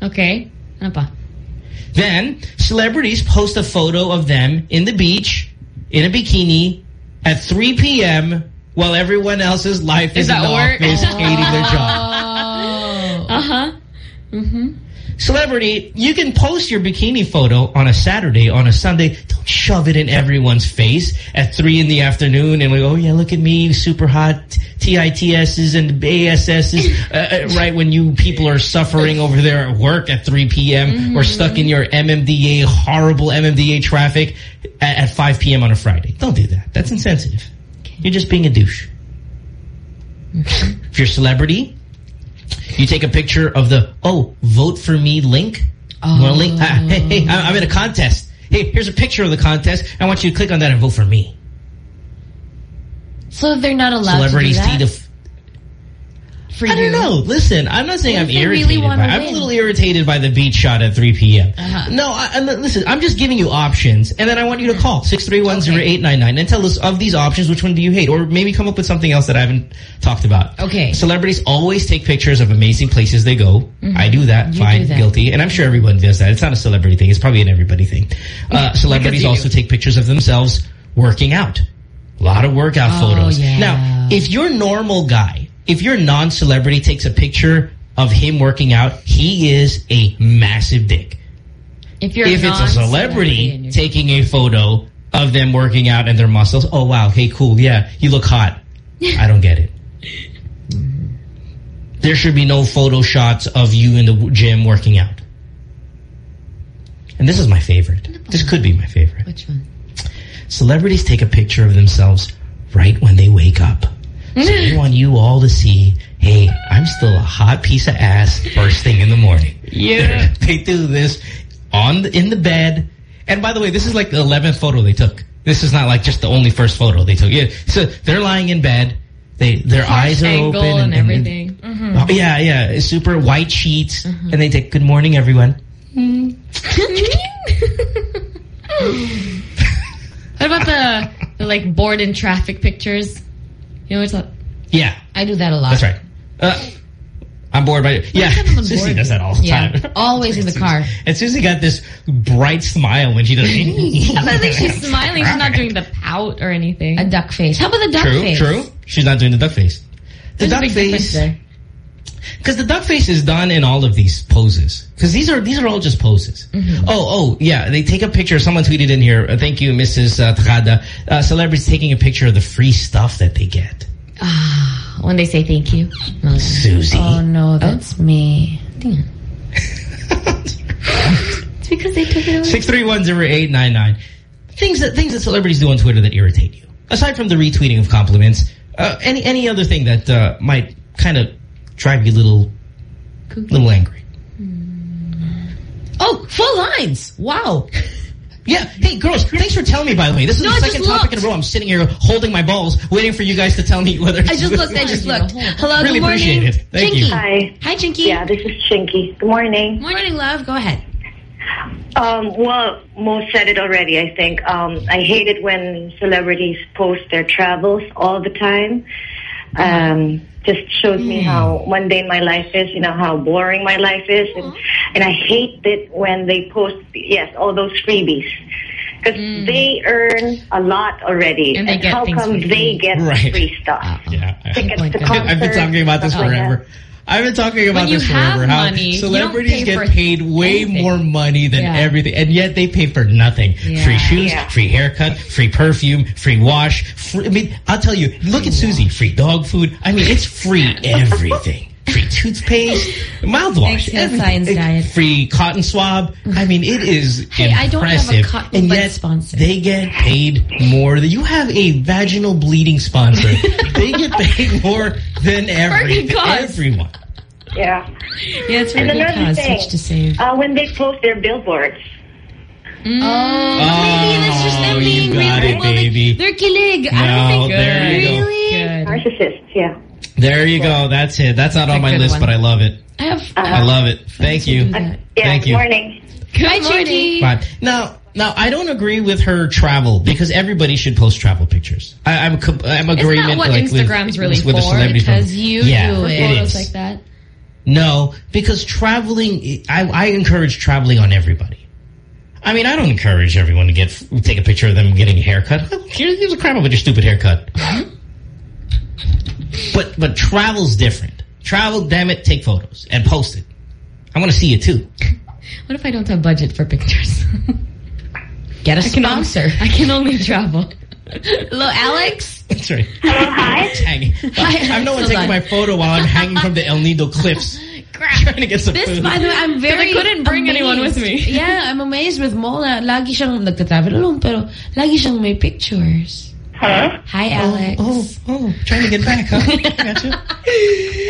Okay. Ano pa? Then, celebrities post a photo of them in the beach, in a bikini, at 3 p.m. while everyone else's life is, Is in the work? office hating their job. Oh. Uh-huh. Mhm. Celebrity, you can post your bikini photo on a Saturday, on a Sunday. Don't shove it in everyone's face at 3 in the afternoon and we go, oh yeah, look at me, super hot TITSs and ASSs, [laughs] uh, uh, right when you people are suffering over there at work at 3 p.m. or stuck in your MMDA, horrible MMDA traffic at, at 5 p.m. on a Friday. Don't do that. That's insensitive. You're just being a douche. If you're a celebrity, you take a picture of the, oh, vote for me link. You link? Ah, hey, hey, I- I'm in a contest. Hey, here's a picture of the contest. I want you to click on that and vote for me. So they're not allowed Celebrities to do that? For I don't know. Listen, I'm not saying What I'm really irritated by. I'm a little irritated by the beach shot at 3 p.m. Uh-huh. No, I, I, listen, I'm just giving you options, and then I want you to call 6310899 and tell us of these options, which one do you hate? Or maybe come up with something else that I haven't talked about. Okay. Celebrities always take pictures of amazing places they go. I do that. You Fine. do that. Guilty. And I'm sure everyone does that. It's not a celebrity thing. It's probably an everybody thing. Uh, [laughs] celebrities you also take pictures of themselves working out. A lot of workout Oh, photos. yeah. Now, if your normal guy, if your non-celebrity takes a picture of him working out, he is a massive dick. If you're if it's a celebrity taking a photo of them working out and their muscles, oh wow, hey cool, yeah, you look hot. [laughs] I don't get it. There should be no photo shots of you in the gym working out. And this is my favorite. This could be my favorite. Which one? Celebrities take a picture of themselves right when they wake up. So they want you all to see, hey, I'm still a hot piece of ass first thing in the morning. Yeah. [laughs] they do this on the, in the bed. And by the way, this is like the 11th photo they took. This is not like just the only first photo they took. Yeah, so they're lying in bed. They their eyes are angle open and everything. Mm-hmm. Oh, yeah, yeah, it's super white sheets, mm-hmm. and they take "Good morning, everyone." [laughs] What about the, the like bored in traffic pictures? You know, it's like, Yeah, I do that a lot. that's right. Uh, I'm bored by it. Yeah, Susie bored? does that all the Yeah, time. always in the car. And Susie got this bright smile when she does. It. I don't think she's smiling. She's not doing the pout or anything. A duck face. How about the duck True, face? true. true. She's not doing the duck face. The There's a duck big difference face, there. Because the duck face is done in all of these poses. Because these are these are all just poses. Mm-hmm. Oh, oh, yeah. They take a picture. Someone tweeted in here. Uh, thank you, Mrs. Uh, Tejada. Uh, celebrities taking a picture of the free stuff that they get. Ah, When they say thank you. No. Susie. Oh no, that's me. [laughs] It's because they took it away. Six three one zero eight nine nine. Things that things that celebrities do on Twitter that irritate you. Aside from the retweeting of compliments, uh, any any other thing that uh, might kind of drive you a little little angry. Oh, full lines. Wow. [laughs] Yeah. Hey, girls, thanks for telling me, by the way. This is No, the second topic in a row. I'm sitting here holding my balls, waiting for you guys to tell me whether... I just [laughs] looked. I just looked. Hello. Really good morning. appreciate it. Thank Chinky. you. Hi. Hi, Chinky. Yeah, this is Chinky. Good morning. Morning, love. Go ahead. Um, well, Mo said it already, I think. Um, I hate it when celebrities post their travels all the time. Um, just shows me how hmm. mundane my life is, you know, how boring my life is. And, hmm. and I hate it when they post, yes, all those freebies. Because hmm. they earn a lot already. And they get how come they get Right. free stuff? Uh-uh. Yeah. Tickets to God. I've been talking about this stuff like forever. that. I've been talking about this forever. How money, celebrities pay get paid way anything. more money than Yeah. everything, and yet they pay for nothing. Yeah. Free shoes, Yeah. free haircut, free perfume, free wash. Free, I mean, I'll tell you. Look at Susie. Free dog food. I mean, it's free [laughs] everything. free toothpaste, mouthwash, everything. Diet. free cotton swab. I mean, it is Hey, I don't have a impressive. and yet sponsor. they get paid more. Than, you have a vaginal bleeding sponsor. [laughs] they get paid more than every, everyone. Yeah. Yeah, it's for and a good another cause. thing, Switch to save. Uh, when they post their billboards. Mm. Oh, oh, maybe that's just them Oh, being you got real. it, well, they- baby. They're kilig. I No, don't think there you go. Really? Narcissists, yeah. There you go. That's it. That's not That's on a my good list, one. but I love it. I have. Uh-huh. I love it. Thank you. Uh, yeah, Thank you. morning. Good morning. Bye. Now, now I don't agree with her travel because everybody should post travel pictures. I, I'm co- I'm It's agreement not what like, with- Instagram's really with the for, celebrity because photo. you yeah, do it photos is. like that. No, because traveling, I, I encourage traveling on everybody. I mean, I don't encourage everyone to get take a picture of them getting a haircut. Here's, here's a crap about your stupid haircut. but but travel's different. Travel, damn it, take photos and post it. I want to see it too. What if I don't have budget for pictures? [laughs] Get a I can only- sponsor. I can only travel. Hello, Alex. That's right. Hello, hi. [laughs] Hanging. I'm no one Hold taking on. my photo while I'm hanging from the El Nido cliffs. [laughs] Trying to get some This, food. by the way, I'm very I couldn't bring amazed. anyone with me. [laughs] Yeah, I'm amazed with Mo na lagi siyang nagta-travel alone, pero lagi siyang may pictures. Hello? Hi, Alex. Oh, oh, trying to get back, huh? Gotcha.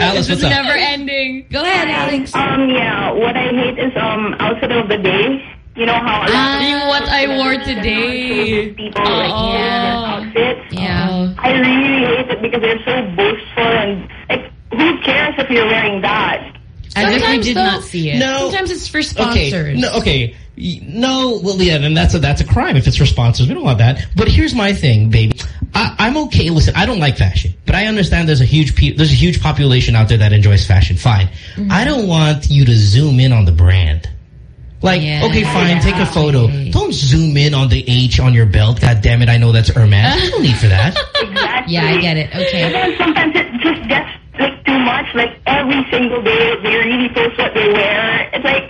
Alice, what's up? Never ending. Go ahead, Alex. Um, yeah, what I hate is um outside of the day. You know how a lot Seeing what I wore today. people like Oh. wear their outfits. Yeah. I really hate it because they're so boastful and like who cares if you're wearing that? As if we did though, not see it. No. Sometimes it's for Okay. sponsors. No, okay. No, well, yeah, and that's a that's a crime if it's for sponsors. We don't want that. But here's my thing, baby. I, I'm okay. Listen, I don't like fashion, but I understand there's a huge pe there's a huge population out there that enjoys fashion. Fine. Mm-hmm. I don't want you to zoom in on the brand. Like, Yeah. okay, fine, take a Yeah. photo. Don't zoom in on the H on your belt. God damn it, I know that's Hermes. [laughs] There's no need for that. Exactly. Yeah, I get it. And Okay. then sometimes it just gets like too much. Like every single day, they really post what they wear. It's like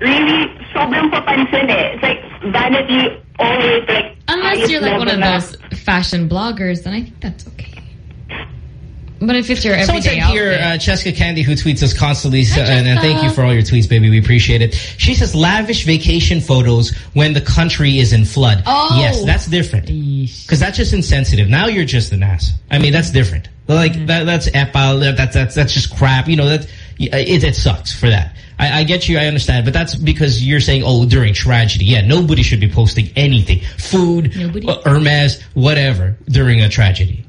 really sobrang papansin eh. It's like vanity always like. Unless you're like one of those fashion bloggers, then I think that's okay. But if it's your Someone everyday said here, uh, Cheska Candy, who tweets us constantly, so, and, and thank you for all your tweets, baby. We appreciate it. She says lavish vacation photos when the country is in flood. Oh. Yes, that's different. Because that's just insensitive. Now you're just an ass. I mean, that's different. Like, Mm-hmm. that, that's epal, that's, that's, that's just crap. You know, that, it, it sucks for that. I, I get you, I understand, but that's because you're saying, oh, during tragedy. Yeah, nobody should be posting anything. Food, Nobody? uh, Hermes, whatever, during a tragedy.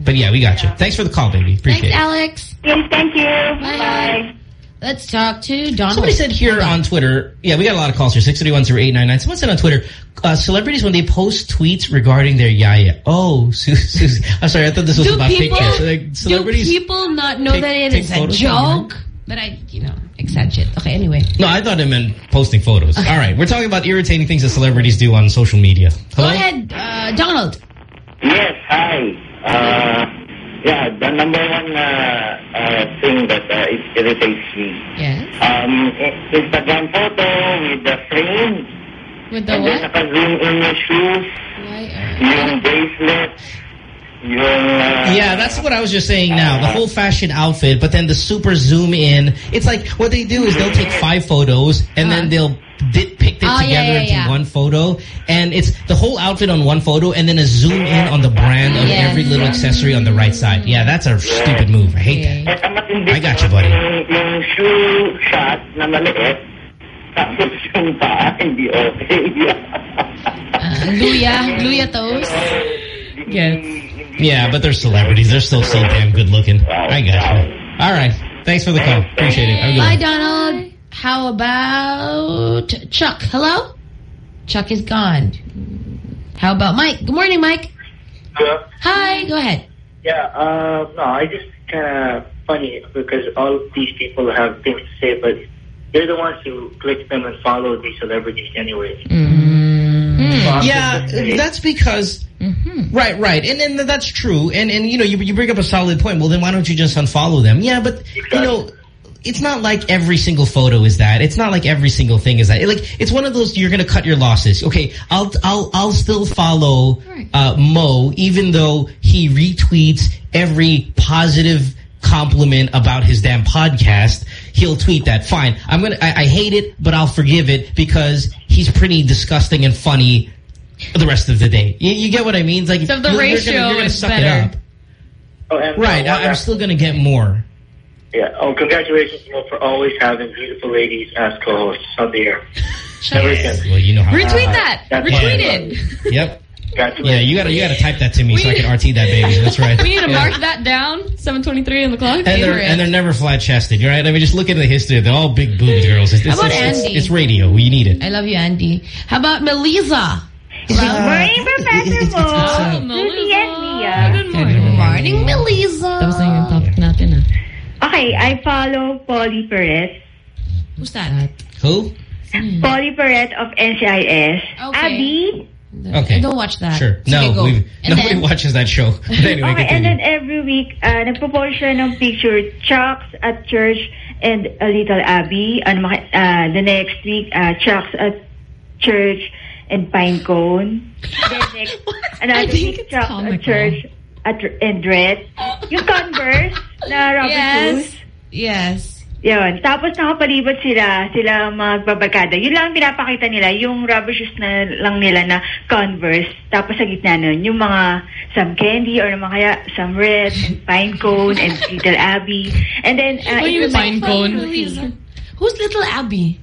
But yeah, we got you. Thanks for the call, baby. Appreciate Thanks, it. Alex. Yes, thank you. Bye. Bye. Let's talk to Donald. Somebody said here on Twitter, yeah, we got a lot of calls here, 631-0899. Someone said on Twitter, uh, celebrities, when they post tweets regarding their yaya. Oh, [laughs] Su Susie. I'm sorry, I thought this was Do about people, pictures. Like, celebrities. do people not know take- that it is a joke? But I, you know, exaggerate. Okay, anyway. No, I thought it meant posting photos. All right, we're talking about irritating things that celebrities do on social media. Go Hello? ahead, uh, Donald. Yes, hi. Uh, yeah, the number one uh, uh, thing that uh, it irritates me. yes. Um, Instagram photo with the frame, With the and then what? naka-zoom in your shoes, bracelet, yung... Uh, Yeah, that's what I was just saying now. The whole fashion outfit, but then the super zoom in. It's like what they do is they'll take five photos and then they'll di pick it Oh, yeah, together yeah, into yeah. one photo. And it's the whole outfit on one photo and then a zoom in on the brand of Yes. every little accessory on the right side. Yeah, that's a stupid move. I hate that. Ang matindi I got you, buddy. Yung, yung shoe shot na maliit, tapos yung paa, hindi okay. Uh, Luya, Luya toes. Yes. Yeah, but they're celebrities. They're still so damn good looking. I got you. All right. Thanks for the call. Appreciate it. Have a Bye, one. Donald. How about Chuck? Hello? Chuck is gone. How about Mike? Good morning, Mike. Hello? Hi, go ahead. Yeah, uh, no, I just kind of funny because all of these people have things to say, but they're the ones who click them and follow these celebrities anyway. So I'm Yeah, just saying- that's because right, right, and and that's true. And and you know, you you bring up a solid point. Well, then why don't you just unfollow them? Yeah, but you know. It's not like every single photo is that. It's not like every single thing is that. Like it's one of those you're going to cut your losses. Okay, I'll I'll I'll still follow uh, Mo even though he retweets every positive compliment about his damn podcast, he'll tweet that. Fine, I'm gonna. I, I hate it, but I'll forgive it because he's pretty disgusting and funny the rest of the day. You, you get what I mean? It's like So the you're, ratio you're gonna, you're gonna is suck better. it up. Oh, and Right, uh, I, I'm still gonna get more. Yeah. Oh, congratulations, Mo, for always having beautiful ladies as co-hosts on the air. Never. Well, you know how. Retweet Uh, that. that's Retweeted. Yep. Congratulations. Yeah, you gotta you gotta type that to me so I can RT that baby. That's right. We need to Yeah. mark that down. 723 on the clock. And they're and they're never flat chested, right? I mean, just look at the history. They're all big boobed girls. It's, it's, How about it's, it's, Andy? it's radio. We need it. I love you, Andy. How about Melissa? Morning, Professor Mo. Oh, Susie. Good morning. Good morning, Melissa. Tapos na yung natin ah. Okay, I follow Polly Perez. Who's that? Who? Polly Perez of NCIS. Okay. Abby. Okay. I don't watch that. Sure. Sige, no, we've, nobody then- watches that show. [laughs] But anyway, Okay, and then every week, uh, nagpo-post siya ng picture, Chucks at church and a little Abby. Ano, maki- uh, the next week, uh, Chucks at church and Pinecone. then [laughs] next, another think week, it's Chucks comical. at church at, and Red. Yung Converse na rubber Yes. shoes. Yes. Yun. Tapos nakapalibot sila, sila magbabarkada. Yun lang ang pinapakita nila, yung rubber shoes na lang nila na Converse. Tapos sa gitna nun, yung mga some candy or naman kaya some red and pine cone and little Abby. And then, uh, Ano it yung pine cone? me of Susie. Who's little Abby?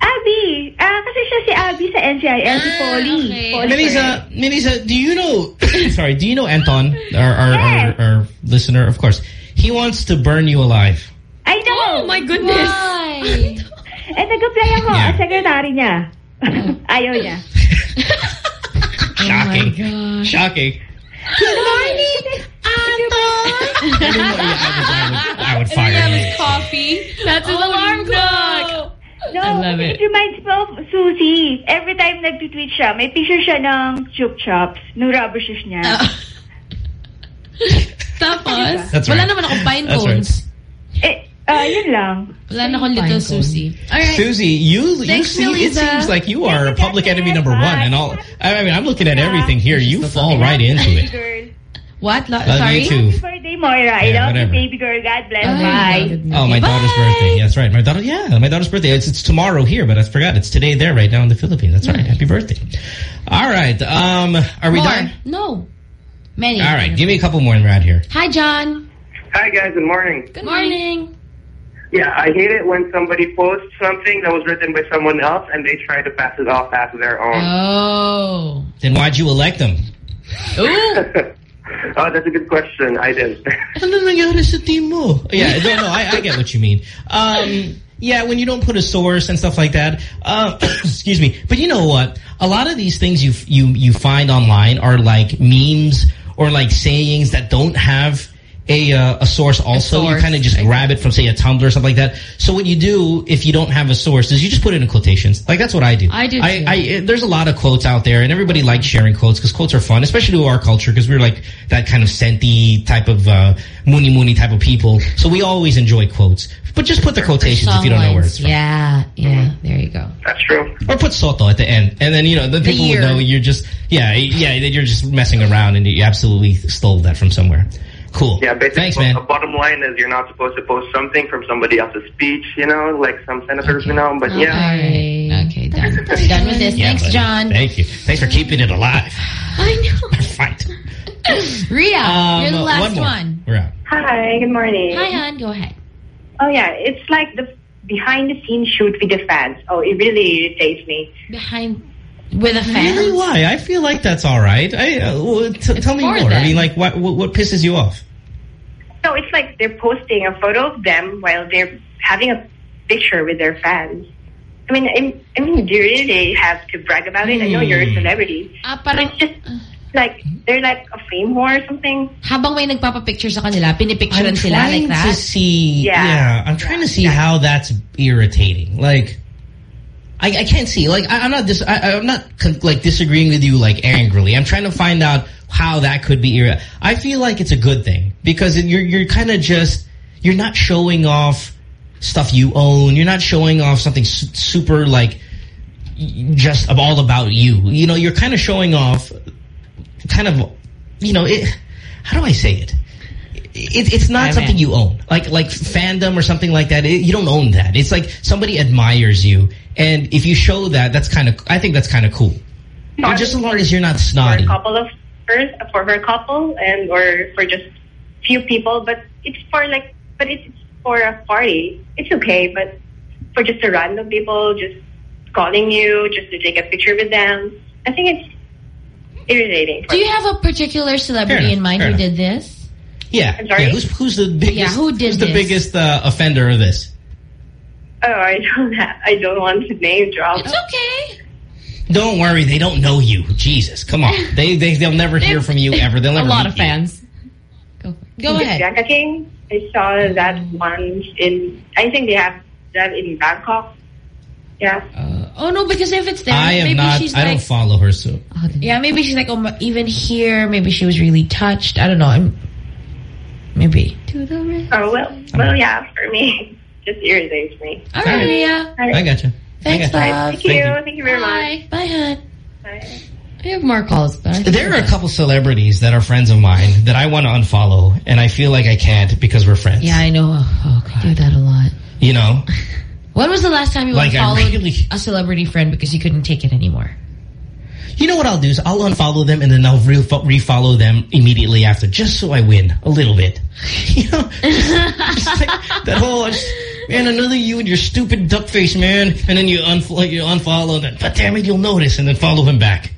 Abby! Ah, kasi siya si Abby sa NCIS, si Polly. okay. Polly Melissa, Melissa, do you know? [coughs] sorry, do you know Anton, our our, our Yes. our listener? Of course, he wants to burn you alive. I know! Oh my goodness. Why? [laughs] Eh, nag-apply ako Yeah. as secretary niya. [laughs] Ayaw niya. [laughs] Shocking, Oh gosh. shocking. Good morning, I would fire That you. was coffee. That's his alarm clock. No, I love it. it. reminds me of Susie. Every time nag-tweet siya, may picture siya ng chup chops, ng rubber shoes niya. [laughs] Tapos, That's Wala right. naman akong pine That's right. cones. eh, ah, yun lang. Wala na akong little Pine cone. Susie. All right. Susie, you you Thanks, see, it Melissa. seems like you are Thank you, public Dad. enemy number one, and all. I mean, I'm looking at everything here. You fall right into Baby it. Girl. What? Lo- Love sorry? you too. Happy birthday, Moira. I Yeah, love whatever. you, baby girl. God bless. Oh, Bye. Oh, my daughter's birthday. Yeah, that's right. My daughter. Yeah, my daughter's birthday. It's it's tomorrow here, but I forgot. It's today there, right now in the Philippines. That's right. Happy birthday. All right. Um, are we More. done? No. Many. All right. Give me a couple more and we're out here. Hi, John. Hi guys, good morning. Good morning. Yeah, I hate it when somebody posts something that was written by someone else and they try to pass it off as their own. Oh. Then why'd you elect them? Ooh. [laughs] oh, that's a good question. I didn't. [laughs] Ano nangyari sa team mo? Yeah, no, no, I, I get what you mean. Um, yeah, when you don't put a source and stuff like that. Uh, [coughs] excuse me. But you know what? A lot of these things you you you find online are like memes or like sayings that don't have a uh, a source. Also, you source, kind of just I grab it from say a Tumblr or something like that. So what you do if you don't have a source is you just put it in quotations. Like that's what I do. I do, I, too. I there's a lot of quotes out there, and everybody likes sharing quotes because quotes are fun, especially to our culture because we're like that kind of senti type of uh, moony moony type of people. So we always enjoy quotes. But just put the quotations if you don't know where it's from. Yeah, yeah. There you go. That's true. Or put soto at the end, and then you know the people year. would know you're just yeah yeah that you're just messing around and you absolutely stole that from somewhere. Cool. Yeah, basically, Thanks, man. the bottom line is you're not supposed to post something from somebody else's speech, you know, like some senators, you know, but yeah. Okay. Okay, done. done with this. Yeah, Thanks, buddy. John. Thank you. Thanks for keeping it alive. [sighs] I know. Fight. [laughs] Rhea, Um, you're the last one more. one. We're out. Hi, good morning. Hi, hon. Go ahead. Oh, yeah. It's like the behind-the-scenes shoot with the fans. Oh, it really irritates me. Behind with a fan. Really? Why? I feel like that's all right. I, uh, well, t tell me for more. I mean, like, what, what what pisses you off? No, it's like they're posting a photo of them while they're having a picture with their fans. I mean, I, I mean, do you really have to brag about it? I know you're a celebrity. Ah, But it's just like, they're like a fame whore or something. habang may nagpapapicture sa kanila, I'm pinipicturean sila trying like to that. see. Yeah, Yeah. I'm trying to see how that's irritating. Like, I, I can't see. Like, I, I'm not dis I, I'm not like disagreeing with you like angrily. I'm trying to find out how that could be. I feel like it's a good thing because you're you're kind of just you're not showing off stuff you own. You're not showing off something su super like just all about you. You know, you're kind of showing off kind of, you know, it, how do I say it? It, it's not Hi, something man. you own. Like like fandom or something like that. It, you don't own that. It's like somebody admires you, and if you show that, that's kind of. I think that's kind of cool. Not just as long as you're not snotty. for a couple of her, for her couple and or for just few people, but it's for like, but it's for a party. It's okay, but for just a random people just calling you just to take a picture with them, I think it's irritating. Do you have a particular celebrity enough, in mind who enough. did this? Yeah. I'm sorry? yeah. Who's who's the biggest? Yeah, who did Who's the biggest uh, offender of this? Oh, I don't have, I don't want to name drop. It's okay. Don't worry, they don't know you. Jesus, come on. [laughs] They they they'll never hear from you ever. They'll never. A lot meet of you. fans. Go ahead. Bianca King. I saw that once in. I think they have that in Bangkok. Yeah. Oh no, because if it's there, I am maybe not. she's I like, don't follow her, so yeah, maybe she's like, oh, even here, maybe she was really touched. I don't know. I'm, maybe. Oh well, well, yeah. For me, [laughs] just irritates me. All right, Leah. I gotcha. Thanks, I gotcha. love. Thank you. Thank you very much. Bye, hon. Bye. I have more calls, but I There we're are a couple celebrities that are friends of mine that I want to unfollow, and I feel like I can't because we're friends. Yeah, I know. Oh, God. I do that a lot. You know, [laughs] When was the last time you Like, I unfollowed really- a celebrity friend because you couldn't take it anymore? You know what I'll do is I'll unfollow them and then I'll re refollow them immediately after, just so I win a little bit. [laughs] You know, just, just like that whole just, man, another you and your stupid duck face, man, and then you unfollow, you unfollow them. But damn it, you'll notice, and then follow him back.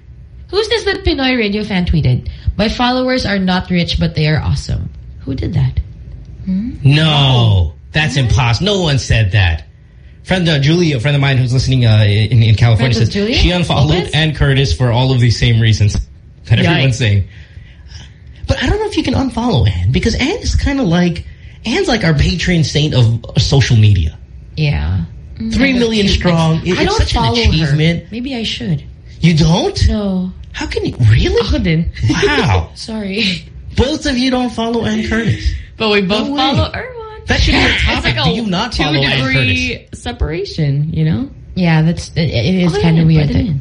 Who's this that Pinoy radio fan tweeted? My followers are not rich, but they are awesome. Who did that? No, that's impossible. No one said that. Friend uh, Julie, a friend of mine who's listening uh, in, in California, Friends with says Julia? she unfollowed Lopez? Anne Curtis for all of these same reasons that everyone's saying. But I don't know if you can unfollow Anne because Anne is kind of like Anne's like our patron saint of uh, social media. Yeah. Three million strong. It- I it's don't such follow an achievement. her. Maybe I should. You don't? No. How can you really? Ako din. Wow. [laughs] Sorry. Both of you don't follow Anne Curtis. But we both No follow Erwan. That should be a topic. like Do you not two follow Anne Curtis? degree separation, you know? Yeah, that's it, it is Oh, kind of weird. But it That, in.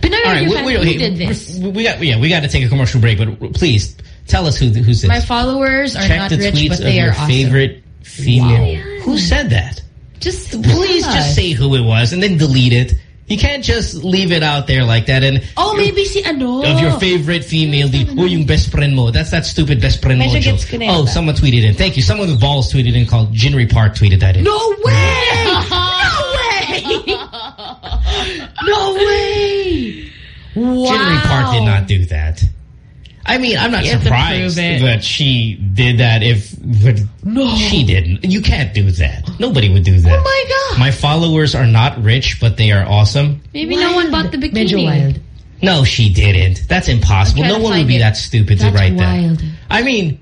Pinoy All right, radio wait, fan wait, did this? We we got yeah, we got to take a commercial break, but please tell us who who's this. My followers are Check not the rich, tweets but of they your are awesome. favorite female. Who said that? Just Please tell just say who it was and then delete it. You can't just leave it out there like that. And Oh, maybe si ano. of your favorite female, the oh yung best friend mo. That's that stupid best friend mo joke. Oh, someone tweeted in. Thank you. Someone with balls tweeted in called Jinri Park tweeted that in. No way! [laughs] no way! no way! Wow. Jinri Park did not do that. I mean, I'm not You have to surprised prove it. that she did that if but No. she didn't. You can't do that. Nobody would do oh that. Oh my God. My followers are not rich, but they are awesome. Maybe no one bought the bikini. Medyo wild. No, she didn't. That's impossible. No one would be it. that stupid That's to write wild. that. I mean,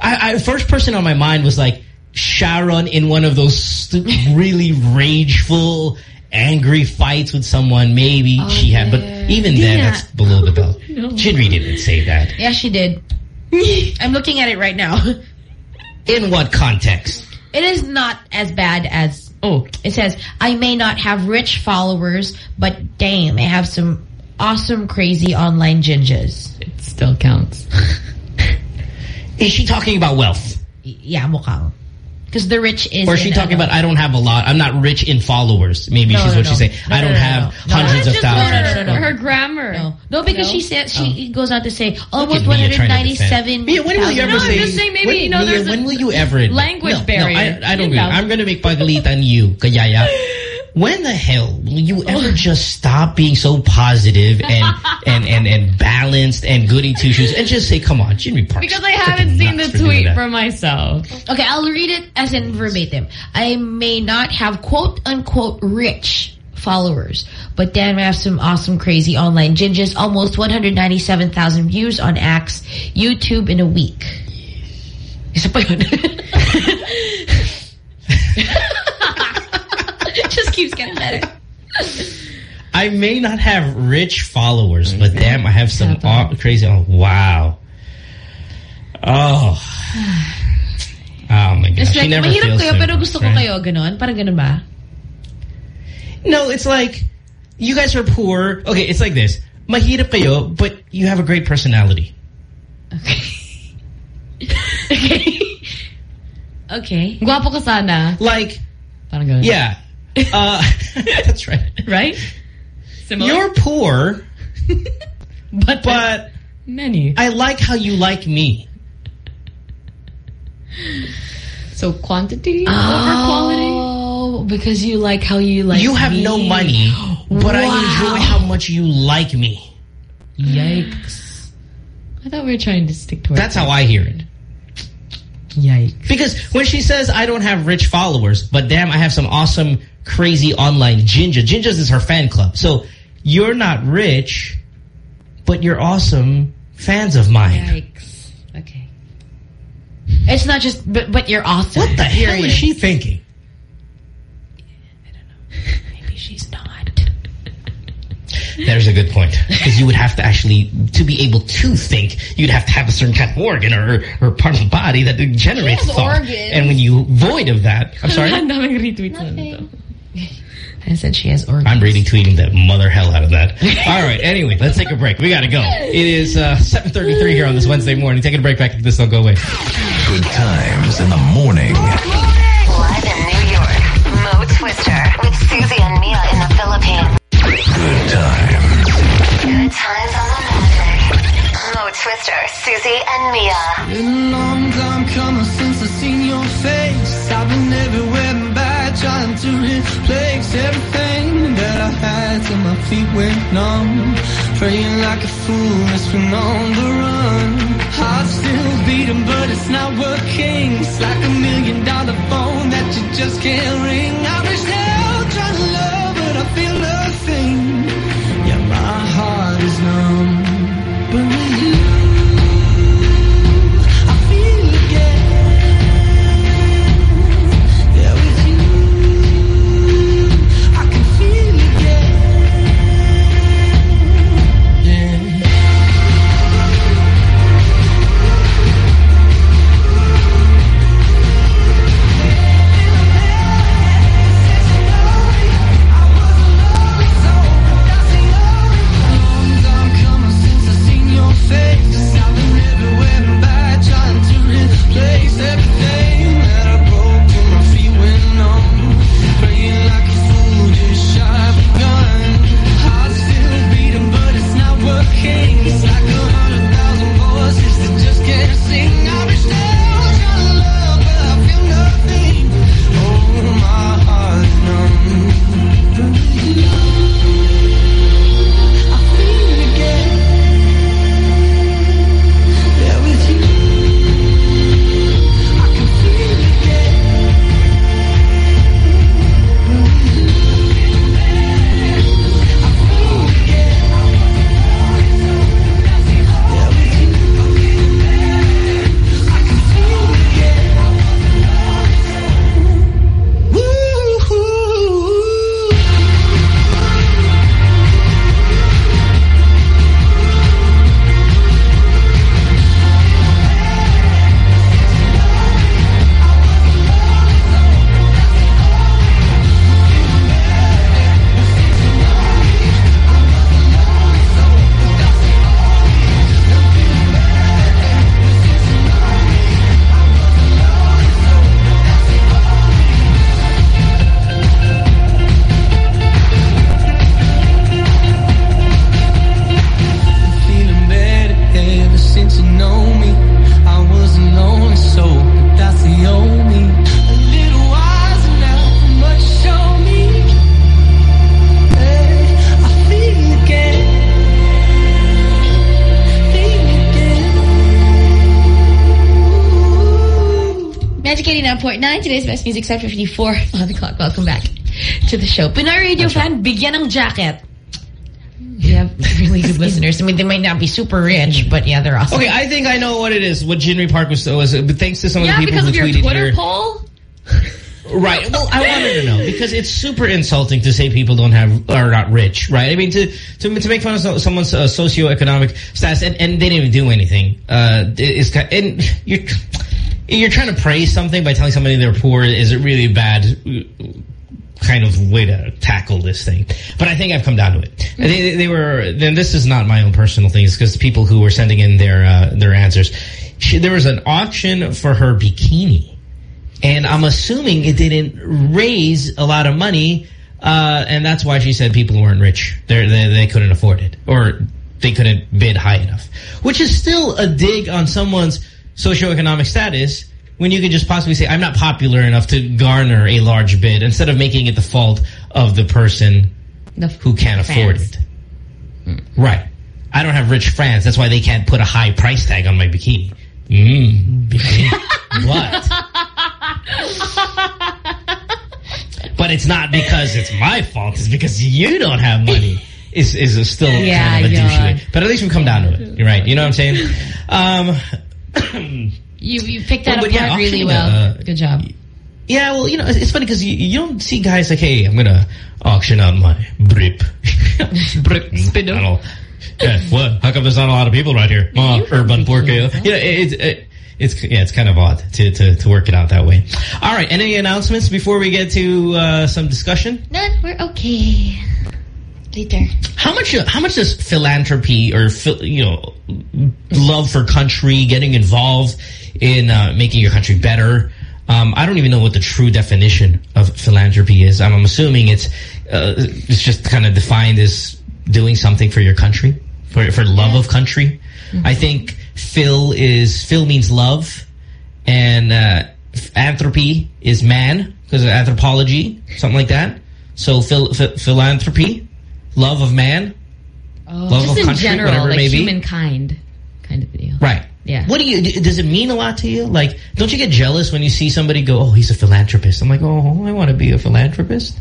I, I first person on my mind was like Sharon in one of those really rageful, angry fights with someone. Maybe Oh, she had, but yeah. even then, Yeah. that's below the belt. [laughs] Jinri didn't say that. Yeah, she did. [laughs] I'm looking at it right now. In what context? It is not as bad as Oh, it says. I may not have rich followers, but damn, I have some awesome, crazy online gingers. it still counts. [laughs] Is she talking about wealth? Yeah, mukhang. Because the rich is. Or is she talking about, I don't have a lot, I'm not rich in followers? Maybe No, she's no, what no. she's saying. No, I don't no, have no, no. hundreds No, of just- no, thousands. no, no, no. Her grammar. No, no, because No? she says she goes on to say almost Look at Mia trying to 197. Mia, when will you ever No, I'm just saying maybe, when, you know, Mia, there's a when will you ever language no, barrier. No, I, I don't You agree. know. I'm going to make paglitan you, kayaya. [laughs] When the hell will you ever just stop being so positive and [laughs] and and and balanced and goody two shoes and just say, "Come on, Jinri Park." Because I haven't seen the tweet for myself. Okay, I'll read it as in verbatim. I may not have quote unquote rich followers, but Dan I have some awesome, crazy online gingers. Almost 197,000 views on Axe YouTube in a week. Isa pa yun. Just keeps getting better. I may not have rich followers, but damn, I have some crazy. Oh, wow. Oh. Oh my god. It's like, mahirap kayo, so pero gusto ko right? kayo, ganon. Parang ganon ba? No, it's like you guys are poor. Okay, it's like this. Mahirap kayo, but you have a great personality. Okay. [laughs] okay. Okay. Guwapo ka sana. Like, yeah. Uh, [laughs] that's right. Right? Similar? You're poor, [laughs] but, but many. I like how you like me. So quantity over quality? Oh, because you like how you like you have me. no money, but I enjoy how much you like me. Yikes. I thought we were trying to stick to it. That's how I hear it. Yikes. Because when she says, I don't have rich followers, but damn, I have some awesome, crazy online Jinja. Jinja's is her fan club. So you're not rich, but you're awesome fans of mine. Yikes. Okay. It's not just, but, but you're awesome. What the hell is she thinking? I don't know. Maybe she's not. There's a good point. Because you would have to actually, to be able to think, you'd have to have a certain kind of organ or, or part of the body that generates thought. organs. And when you void of that, I'm sorry, Ang daming retweets na nito. I said she has organs. I'm really tweeting the mother hell out of that. [laughs] All right, anyway, let's take a break. We gotta go. It is uh, 7.33 here on this Wednesday morning. Taking a break back into this, don't go away. Good times in the morning. Live in New York, Mo Twister with Susie and Mia in the Philippines. Good times. Good times on the magic. Mo Twister, Susie and Mia. Been a long time coming since I seen your replace everything that I had till my feet went numb. Praying like a fool that's been on the run. Heart still beating, but it's not working. It's like a million dollar phone that you just can't ring. I reach out trying to love, but I feel nothing. 89.9, today's best music, 754 on the clock. Welcome back to the show. Pinoy Radio fan, bigyan ng jacket. We have really good [laughs] listeners. I mean, they might not be super rich, but yeah, they're awesome. Okay, I think I know what it is. What Jinri Park was, was uh, thanks to some Yeah, of the people Yeah, because who of your tweeted Twitter here. poll? Right. Well, I wanted to know because it's super insulting to say people don't have are not rich, right? I mean, to to, to make fun of someone's uh, socioeconomic status and, and they didn't even do anything. Uh, is ki- and [laughs] you're you're trying to praise something by telling somebody they're poor. Is it really bad? Kind of way to tackle this thing, but I think I've come down to it. They, they were. Then this is not my own personal things because people who were sending in their uh, their answers. she, there was an auction for her bikini. And I'm assuming it didn't raise a lot of money, uh, and that's why she said people weren't rich. They're, they they couldn't afford it, or they couldn't bid high enough. Which is still a dig on someone's socioeconomic status when you could just possibly say, I'm not popular enough to garner a large bid, instead of making it the fault of the person who can't afford fans. it. Right. I don't have rich friends. That's why they can't put a high price tag on my bikini. Mmm, bikini. [laughs] what? But it's not because it's my fault. It's because you don't have money. Is is still [laughs] Yeah, kind of a douchey But at least we've come down to it. You're right. You know what I'm saying? Um, You you picked that Well, but yeah, apart really well. uh, Good job. yeah, well, you know, it's, it's funny because you, you don't see guys like, hey, I'm going to auction out my brip. [laughs] brip. Speedo. I don't yeah, what? How come there's not a lot of people right here? Uh, urban poor kid. Yeah, it, it, it, it's yeah, it's kind of odd to, to to work it out that way. All right, any announcements before we get to uh, some discussion? None. We're okay. Later. How much how much does philanthropy or you know love for country, getting involved in uh, making your country better? Um, I don't even know what the true definition of philanthropy is. I'm, I'm assuming it's uh, it's just kind of defined as doing something for your country, for for love of country. I think phil is phil means love, and uh, anthropy is man because of anthropology, something like that. So phil, ph philanthropy, love of man, oh, love Just of in country, general, whatever like it may be. humankind kind of deal. Right. Yeah. What do you, does it mean a lot to you? Like, don't you get jealous when you see somebody go, oh, he's a philanthropist? I'm like, oh, I want to be a philanthropist.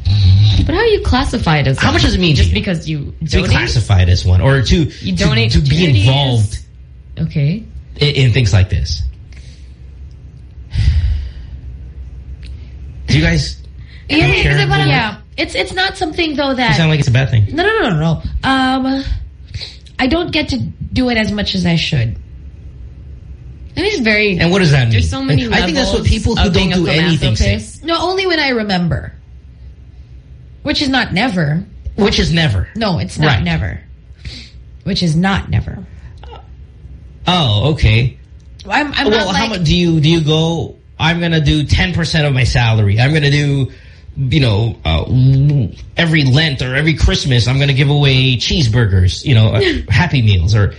But how are you classified as How much does it mean Just you? because you To be donate? classified as one or to, You donate to, to be involved Okay. in, in things like this. Do you guys Yeah, care? because I wanna- yeah. It's it's not something though You that sound like it's a bad thing. no no no no no. Um, I don't get to do it as much as I should. I mean, it's very. And what does that mean? There's so many I think that's what people who don't do anything say. No, only when I remember. Which is not never. Which is never. No, it's not Right. never. Which is not never. Oh, okay. I'm, I'm well, not how much do you do you go? I'm gonna do ten percent of my salary. I'm gonna do, you know, uh, every Lent or every Christmas. I'm gonna give away cheeseburgers. You know, uh, [laughs] Happy Meals. Or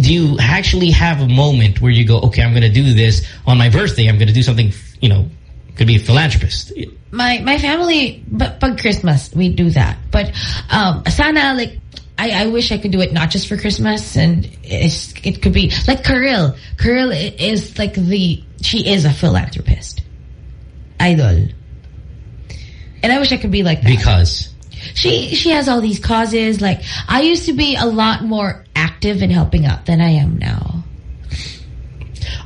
do you actually have a moment where you go, okay, I'm gonna do this on my birthday. I'm gonna do something. You know, could be a philanthropist. my my family but pag Christmas we do that but um sana like I, I wish I could do it not just for Christmas and it's, it could be like Karil Karil is like the she is a philanthropist idol and I wish I could be like that Because she she has all these causes like I used to be a lot more active in helping out than I am now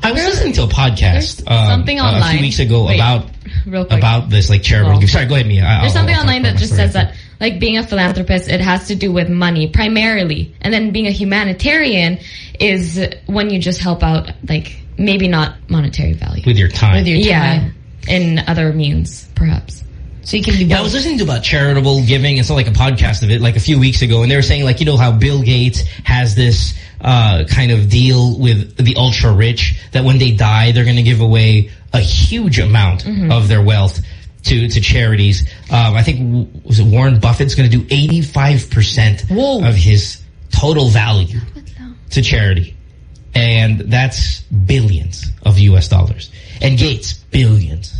I was listening to a podcast um, something uh, a online. few weeks ago Wait, about about this like charitable. Well. Sorry, go ahead, Mia. I- There's I'll- something I'll online that just says that, like, being a philanthropist, it has to do with money, primarily. And then being a humanitarian is when you just help out, like, maybe not monetary value. with your time. with your Yeah, in other means, perhaps. So you can be Yeah, I was listening to about charitable giving and so like a podcast of it like a few weeks ago and they were saying like you know how Bill Gates has this uh, kind of deal with the ultra rich that when they die they're going to give away a huge amount of their wealth to to charities. Um, I think was it Warren Buffett's going to do 85% Whoa. of his total value to charity. And that's billions of US dollars. And Gates billions.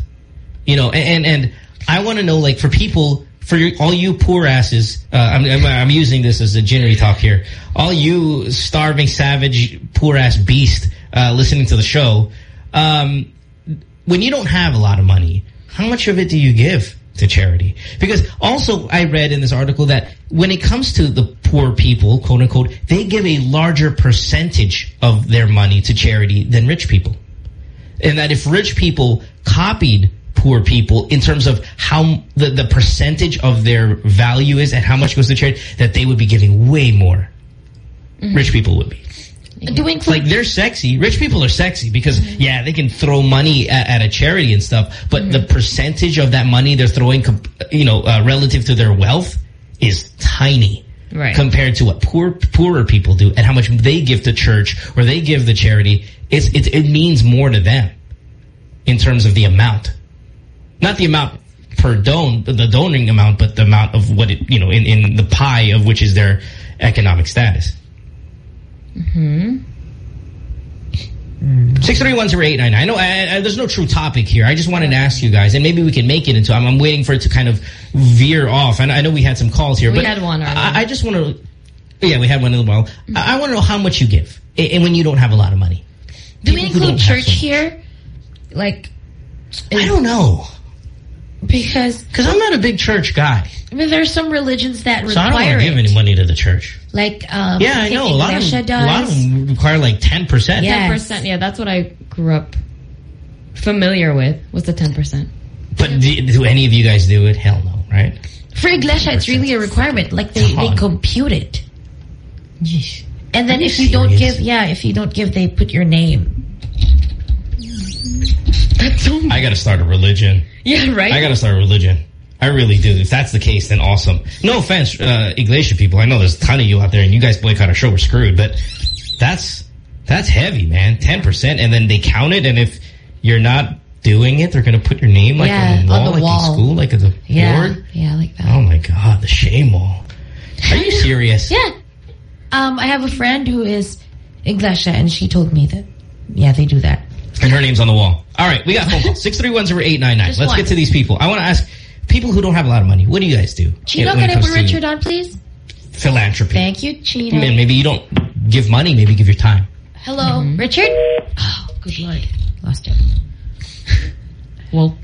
You know, and and, and I want to know, like, for people, for your, all you poor asses, uh, I'm, I'm I'm using this as a ginnery talk here. All you starving, savage, poor ass beast uh, listening to the show, um, when you don't have a lot of money, how much of it do you give to charity? Because also I read in this article that when it comes to the poor people, quote unquote, they give a larger percentage of their money to charity than rich people and that if rich people copied poor people in terms of how the, the percentage of their value is and how much goes to charity, that they would be giving way more. Mm-hmm. Rich people would be. doing Like they're sexy. Rich people are sexy because mm-hmm. yeah, they can throw money at, at a charity and stuff, but mm-hmm. the percentage of that money they're throwing, you know, uh, relative to their wealth is tiny. Right. compared to what poor poorer people do and how much they give to church or they give the charity, it's, it, it means more to them in terms of the amount. Not the amount per don, the donating amount, but the amount of what it, you know, in, in the pie of which is their economic status. Hmm. 6310899. I know I, I, there's no true topic here. I just wanted to ask you guys, and maybe we can make it into. I'm, I'm waiting for it to kind of veer off. And I know we had some calls here, We but had one. I, I just want to. Yeah, we had one in a while. I, I want to know how much you give, and and when you don't have a lot of money. Do we People who include church so here? Like, I don't know because because I'm not a big church guy, I mean, there are some religions that require. so I don't want to give any money to the church. Like, um, yeah, I think know a lot of Iglesia them, a lot of them require like ten percent. Yeah. Ten percent. Yeah, that's what I grew up familiar with. Was the ten percent? But do, do any of you guys do it? Hell no, right? For Iglesia, it's really a requirement. Like they, they compute it. And then Are you if you don't give, yeah, if you don't give, they put your name. I got to start a religion. Yeah, right. I got to start a religion. I really do. If that's the case, then awesome. No offense, uh, Iglesia people. I know there's a ton of you out there, and you guys boycott our show, we're screwed. But that's that's heavy, man. Ten percent, and then they count it. And if you're not doing it, they're going to put your name like Yeah, on the on wall, the like wall. in school, like at the Yeah, board. yeah, like that. Oh my god, the shame wall. Are you serious? Yeah. Um, I have a friend who is Iglesia, and she told me that, yeah, they do that. And her name's on the wall. All right, we got phone call. 631-0899. [laughs] Let's one. get to these people. I want to ask people who don't have a lot of money, what do you guys do? Chino, when it can I put Richard on, please? Philanthropy. Thank you, Chino. Man, maybe you don't give money, maybe give your time. Hello, Richard? Oh, good lord. Lost it. Well,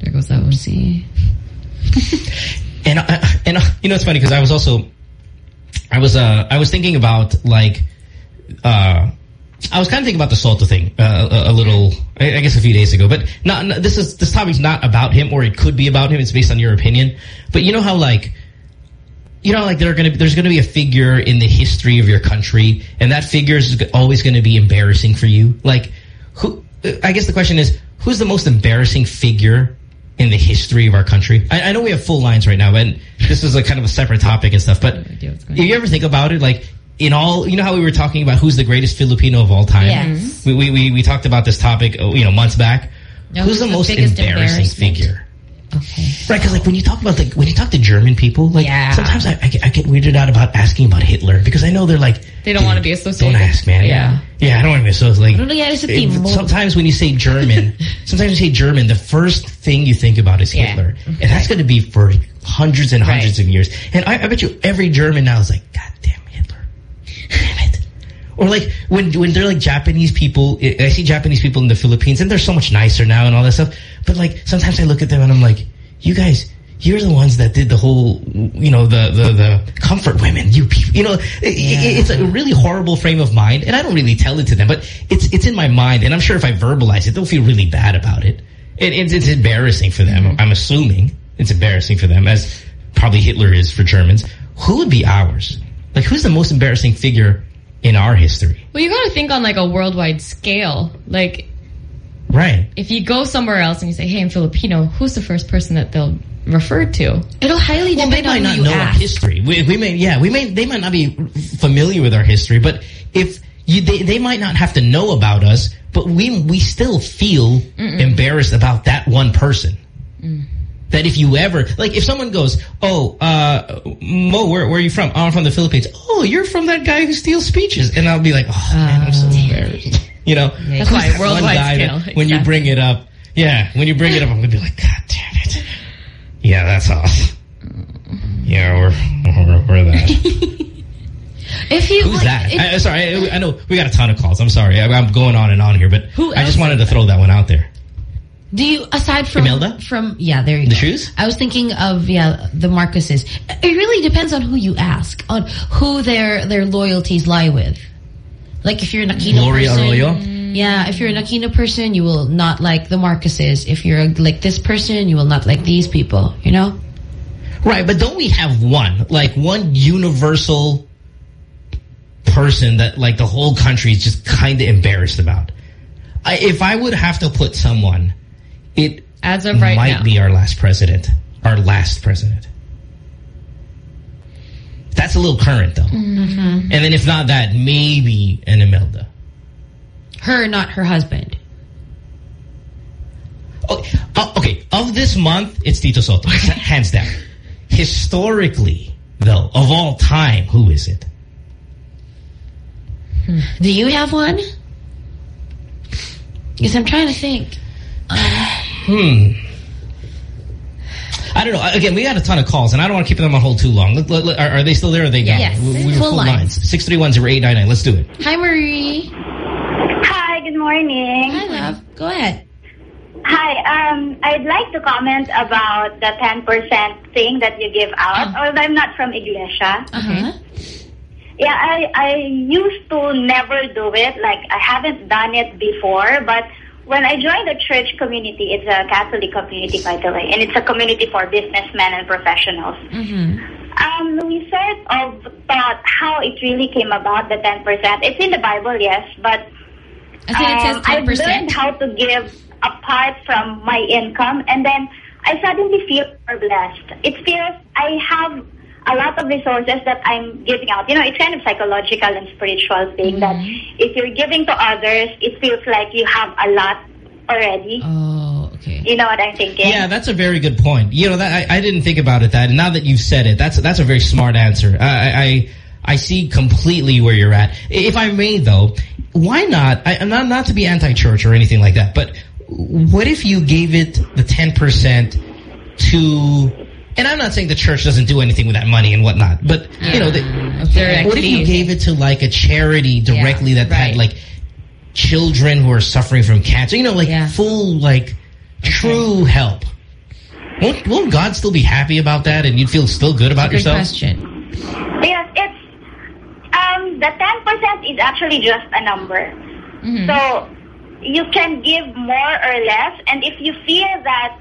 there goes that one. See. [laughs] And uh, and uh, you know it's funny because I was also I was uh I was thinking about like uh I was kind of thinking about the Sotto thing uh, a, a little I, guess a few days ago, but not, not this is this topic's not about him or it could be about him. It's based on your opinion, but you know how like. You know, like there are gonna be, there's gonna be a figure in the history of your country, and that figure is always gonna be embarrassing for you. Like, who? I guess the question is, who's the most embarrassing figure in the history of our country? I, I know we have full lines right now, and this is a kind of a separate topic and stuff. But if you ever think about it, like in all, you know how we were talking about who's the greatest Filipino of all time? Yes. Mm-hmm. We we we, we talked about this topic, oh, you know, months back. No, who's the, who's the most embarrassing figure? Okay. Right, because like when you talk about like when you talk to German people, like Yeah. sometimes I, I, get, I get weirded out about asking about Hitler because I know they're like They don't want to be associated. don't ask, man. Yeah. yeah, I don't want to be so like. Ano nangyari sa it- team mo? sometimes when you say German, [laughs] sometimes you say German, the first thing you think about is Yeah. Hitler, and that's going to be for hundreds and hundreds of years. And I, I bet you every German now is like, God damn Hitler, damn [laughs] it. Or like when when they're like Japanese people, I see Japanese people in the Philippines, and they're so much nicer now and all that stuff. But like sometimes I look at them and I'm like, you guys. You're the ones that did the whole, you know, the the, the comfort women. You people, you know, i it's a really horrible frame of mind, and I don't really tell it to them, but it's it's in my mind, and I'm sure if I verbalize it, they'll feel really bad about it. it it's, it's embarrassing for them. I'm assuming it's embarrassing for them, as probably Hitler is for Germans. Who would be ours? Like, who's the most embarrassing figure in our history? Well, you got to think on like a worldwide scale. Like, Right. if you go somewhere else and you say, "Hey, I'm Filipino," who's the first person that they'll refer to? It'll highly Well, they depend might on not who you know our history. We, we may, yeah, we may, they might not be familiar with our history, but if you, they, they might not have to know about us, but we, we still feel embarrassed about that one person. Mm. That if you ever, like if someone goes, oh, uh, Mo, where, where are you from? Oh, I'm from the Philippines. Oh, you're from that guy who steals speeches. And I'll be like, oh, man, I'm so embarrassed. You know, That's why that worldwide guy scale, that when you bring it up, yeah, when you bring it up, I'm going to be like, God damn it. Yeah, that's us. Yeah, we're, we're, we're that. [laughs] If you Who's like, that? if- I, sorry, I, I know we got a ton of calls. I'm sorry. I, I'm going on and on here, but Who I just wanted to throw that one out there. Do you aside from Imelda? from yeah, there you The go. shoes? I was thinking of yeah, the Marcoses. It really depends on who you ask, on who their their loyalties lie with. Like if you're an Aquino Gloria person, Arroyo? yeah, if you're an Aquino person, you will not like the Marcoses. If you're like this person, you will not like these people. You know? Right, but don't we have one, like one universal person that like the whole country is just kind of embarrassed about? I, if I would have to put someone, it As of right might now. be our last president. Our last president. That's a little current, though. Mm-hmm. And then if not that, maybe an Imelda. Her, not her husband. Oh, oh, okay, of this month, it's Tito Sotto. [laughs] Hands down. Historically, though, of all time, who is it? Do you have one? Because I'm trying to think. Hmm. I don't know. Again, we got a ton of calls, and I don't want to keep them on hold too long. Look, look, look, are, are they still there? Or are they gone? Yes. We, we Full full lines. lines. Six three one zero eight nine nine. Let's do it. Hi, Marie. Hi, good morning. Hi, love. Go ahead. Hi, um, I'd like to comment about the 10% thing that you give out. Although I'm not from Iglesia. Uh-huh. Yeah, I, I used to never do it. Like, I haven't done it before. But when I joined the church community, it's a Catholic community, by the way, and it's a community for businessmen and professionals. Um, we sort of thought how it really came about, the 10%. It's in the Bible, yes, but I think it says um, 10%. learned how to give apart from my income, and then I suddenly feel more blessed. It feels I have a lot of resources that I'm giving out. You know, it's kind of psychological and spiritual thing that mm-hmm. if you're giving to others, it feels like you have a lot already. Oh, okay. You know what I'm thinking? Yeah, that's a very good point. You know, that I, I didn't think about it that. And now that you've said it, that's that's a very smart answer. I, I I see completely where you're at. If I may, though, why not? I, not not to be anti-church or anything like that, but what if you gave it the ten percent to? And I'm not saying the church doesn't do anything with that money and whatnot, but you know, the, what if you gave it to like a charity directly that had like children who are suffering from cancer? You know, like full like true help. Won't, won't God still be happy about that and you'd feel still good about Good yourself? question. Yes, it's um the ten percent is actually just a number. So you can give more or less, and if you feel that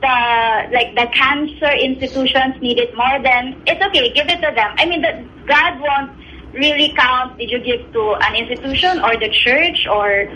the like the cancer institutions need it more, then it's okay. Give it to them. I mean, the, God won't really count. Did you give to an institution or the church or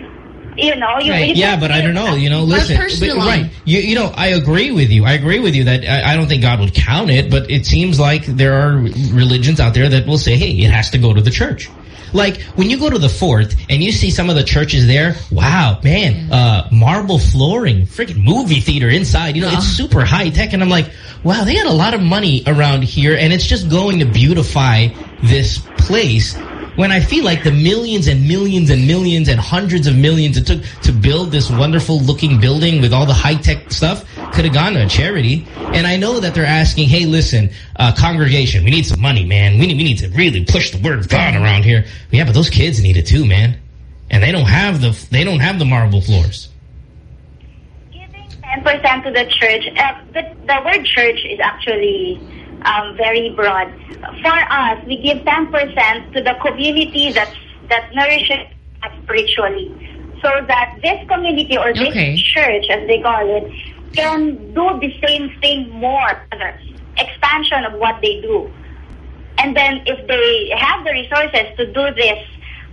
you know? You, you Yeah, but I don't know. You know, listen. but- right. You, you know, I agree with you. I agree with you that I, I don't think God would count it, but it seems like there are religions out there that will say, hey, it has to go to the church. Like, when you go to the fort and you see some of the churches there, wow, man, uh, marble flooring, freaking movie theater inside, you know, it's super high tech. And I'm like, wow, they had a lot of money around here and it's just going to beautify this place when I feel like the millions and millions and millions and hundreds of millions it took to build this wonderful looking building with all the high tech stuff could have gone to a charity. And I know that they're asking, hey, listen, uh, congregation, we need some money, man. We need, we need to really push the word of God around here. Yeah, but those kids need it too, man. And they don't have the, they don't have the marble floors. Giving ten percent to the church. Uh, the, the word church is actually um, very broad. For us, we give ten percent to the community that's that nourishes us spiritually, so that this community or this Okay. church, as they call it, can do the same thing more. Expansion of what they do. And then if they have the resources to do this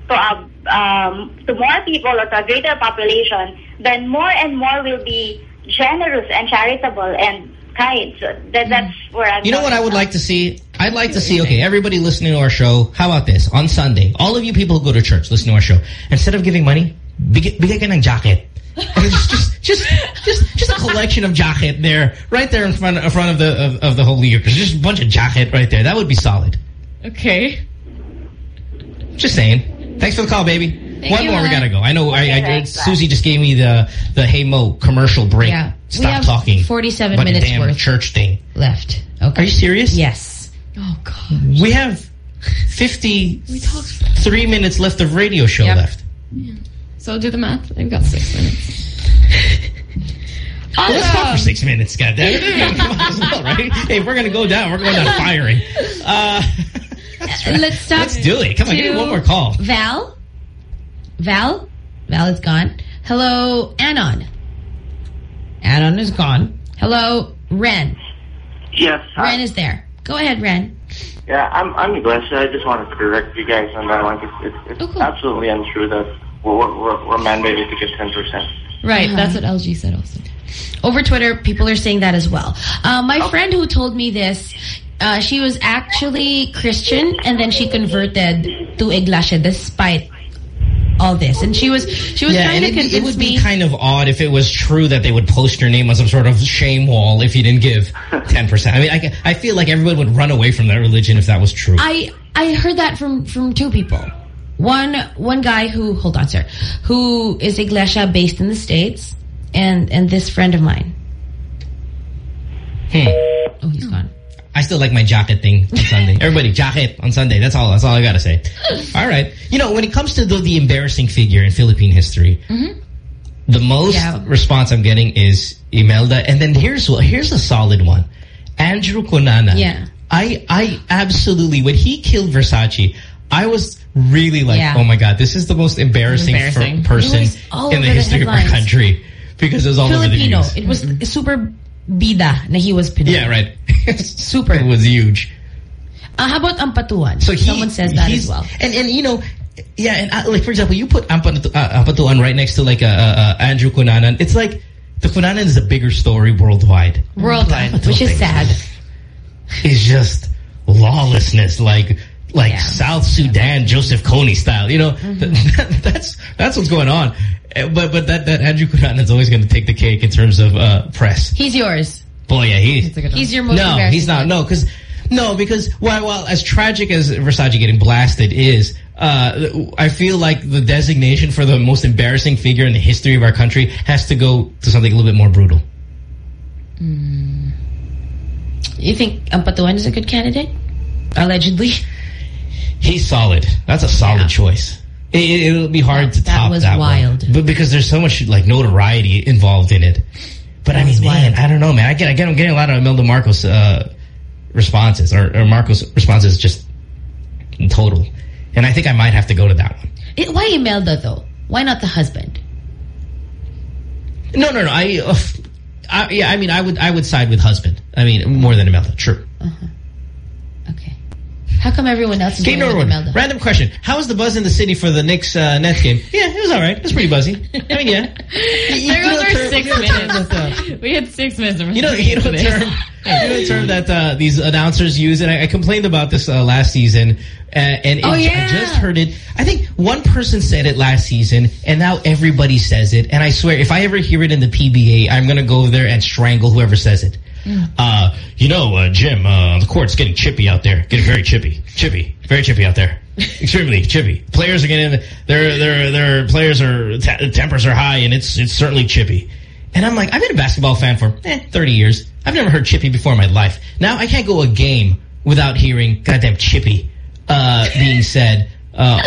to, uh, um, to more people or to a greater population, then more and more will be generous and charitable and kind. So that, that's where I'm You know what I would like to see? I'd like to see, okay, everybody listening to our show, how about this? On Sunday, all of you people who go to church, listen to our show, instead of giving money, bigay, bigay ka ng jacket. just, just, just, just, just a collection of jacket there, right there in front, in front of the of, of the Holy Eucharist. Just a bunch of jacket right there. That would be solid. Okay. Just saying. Thanks for the call, baby. Thank One you, more, we gotta go. I know. I, I, thanks, Susie just gave me the the Hey Mo commercial break. Yeah. We Stop have talking. 47 about your minutes damn worth. church thing. Left. Okay. Are you serious? Yes. Oh, God. We have 53 minutes left of radio show Yep. left. So do the math. I've got six minutes. Well, let's talk for six minutes, goddammit. Might as well, right? Hey, if we're going to go down, we're going down firing. Uh, [laughs] Let's talk. let's do it. Come on, give me one more call. Val? Val? Val is gone. Hello, Anon. Anon is gone. Hello, Ren. Yes. Ren is there. Go ahead, Ren. Yeah, I'm I'm Glesha. I just wanted to correct you guys on that one. It's, it's, it's absolutely untrue that we're, we're, we're mandated to get 10%. Right. Uh-huh. That's what LG said also. Over Twitter, people are saying that as well. Uh, my friend who told me this uh, she was actually Christian and then she converted to Iglesia despite all this. And she was she was yeah, trying and to it'd be- convince it would me. kind of odd if it was true that they would post your name on some sort of shame wall if you didn't give [laughs] 10%. I mean, I, I feel like everyone would run away from that religion if that was true. I I heard that from from two people. One one guy who hold on, sir, who is Iglesia based in the states, and and this friend of mine. Hey. Oh, he's gone. I still like my jacket thing on Sunday. [laughs] Everybody, jacket on Sunday. That's all. That's all I gotta say. [laughs] All right. You know, when it comes to the, the embarrassing figure in Philippine history, mm-hmm. the most Yeah. response I'm getting is Imelda, and then here's what here's a solid one, Andrew Cunanan. Yeah. I I absolutely when he killed Versace, I was really like, Yeah. oh my god, this is the most embarrassing, Embarrassing. person It was all in the over the history of our country because it was all Filipino. over the news. It was mm-hmm. super bida na he was Pinoy. Yeah, right. [laughs] Super. It was huge. Uh, how about Ampatuan? So he, Someone says that as well. And and you know, yeah, and uh, like for example, you put uh, Ampatuan right next to like uh, uh, Andrew Cunanan. It's like the Cunanan is a bigger story worldwide. Worldwide, Ampatuan which is sad. It's just lawlessness, like like South Sudan Joseph Kony style. You know, Mm-hmm. [laughs] that's that's what's going on. Uh, But but that that Andrew Cunanan is always going to take the cake in terms of uh, press. He's yours. Boy, yeah, he, He's your most no, he's not. No, because no, because while while as tragic as Versace getting blasted is, uh, I feel like the designation for the most embarrassing figure in the history of our country has to go to something a little bit more brutal. You think Ampatuan is a good candidate? Allegedly. He's solid. That's a solid choice. It, will be hard to that top was that wild. one, but because there's so much like notoriety involved in it. But I mean, man, I don't know, man. I get, I get, I'm getting a lot of Imelda Marcos uh, responses, or, or Marcos responses just in total, and I think I might have to go to that one. It, why Imelda though? Why not the husband? No, no, no. I, uh, I, yeah, I mean, I would, I would side with husband. I mean, more than Imelda. True. How come everyone else is Kate Norwood, random question. How was the buzz in the city for the Knicks uh, Nets game? Yeah, it was all right. It was pretty buzzy. I mean, yeah. [laughs] There know was our six you know the term [laughs] minutes. [laughs] we had six minutes. of You know, you know the term, you know the term that uh, these announcers use, and I, I complained about this uh, last season, uh, and it, Oh, yeah. I just heard it. I think one person said it last season, and now everybody says it. And I swear, if I ever hear it in the PBA, I'm going to go there and strangle whoever says it. Uh, you know, uh, Jim, uh, the court's getting chippy out there. Getting very chippy. Chippy. Very chippy out there. [laughs] Extremely chippy. Players are getting, their, their, their players are, te tempers are high and it's, it's certainly chippy. And I'm like, I've been a basketball fan for, eh, 30 years. I've never heard chippy before in my life. Now I can't go a game without hearing goddamn chippy, uh, being said, uh,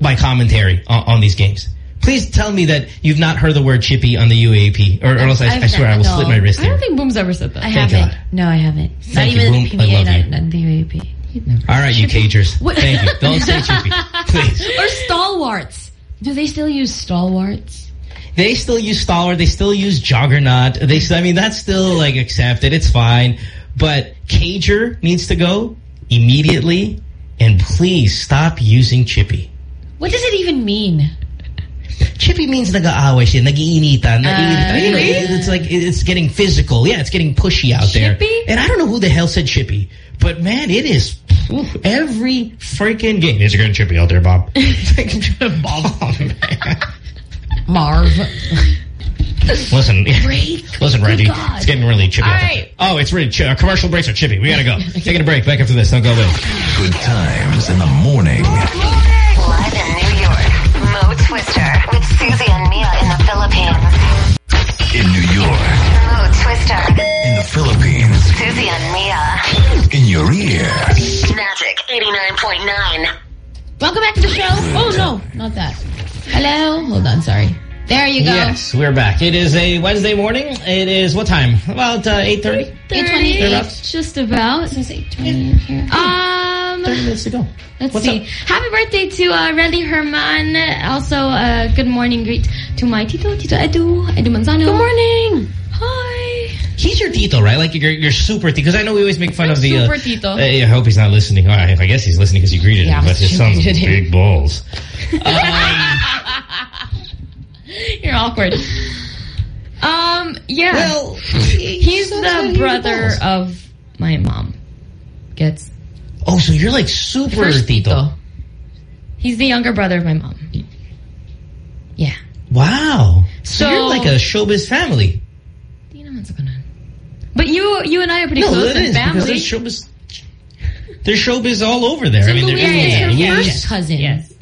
by commentary on, on these games. Please tell me that you've not heard the word chippy on the UAAP, or, or else I, I swear I will not- slit my wrist I don't here. think Boom's ever said that. I Thank haven't. God. No, I haven't. not you, even Boom. the I love not, you. not the UAAP. All right, you cagers. [laughs] What- Thank you. Don't say chippy, [laughs] please. Or stalwarts. Do they still use stalwarts? They still use stalwart. They still use juggernaut. They, still- I mean, that's still like accepted. It's fine. But cager needs to go immediately. And please stop using chippy. What does it even mean? Chippy means nag-aaway siya, nag-iinitan, nag-iinitan. Uh, really? It's like, it's getting physical. Yeah, it's getting pushy out there. Chippy? And I don't know who the hell said chippy, but man, it is oof, every freaking game. It's getting chippy out there, Bob. [laughs] [laughs] Bob, man. Marv. Listen, Break. listen, Good Randy, it's getting really chippy. All right. Oh, it's really chi- uh, commercial breaks are chippy. We gotta go. [laughs] Taking a break. Back after this. Don't go away. Good times in the morning. Philippines. In New York. Mo Twister, In the Philippines. Susie and Mia. In your ear. Magic 89.9. Welcome back to the show. Oh, no. Not that. Hello? Hold on. Sorry. There you go. Yes, we're back. It is a Wednesday morning. It is what time? About uh, 8.30? 8:20. Just about. Um, 30 minutes to go. let's What's see. up? Happy birthday to uh, Randy Herman. Also, uh, good morning greet to my Tito, Tito Edu, Edu Manzano. Good morning. Hi. He's your Tito, right? Like you're, you're super Tito. Because I know we always make fun of the... super uh, Tito. uh, I hope he's not listening. I guess he's listening because you greeted Yeah, him. But his son's big balls. [laughs] You're awkward. Um, yeah. Well, he's the brother of my mom. gets. Oh, so you're like super First Tito. He's the younger brother of my mom. Yeah. Wow. So, So- you're like a showbiz family. But you you and I are pretty no, close it in is because family. there's showbiz. There's showbiz all over there. So I mean, Luis there is is her Luis, first cousin. Yes.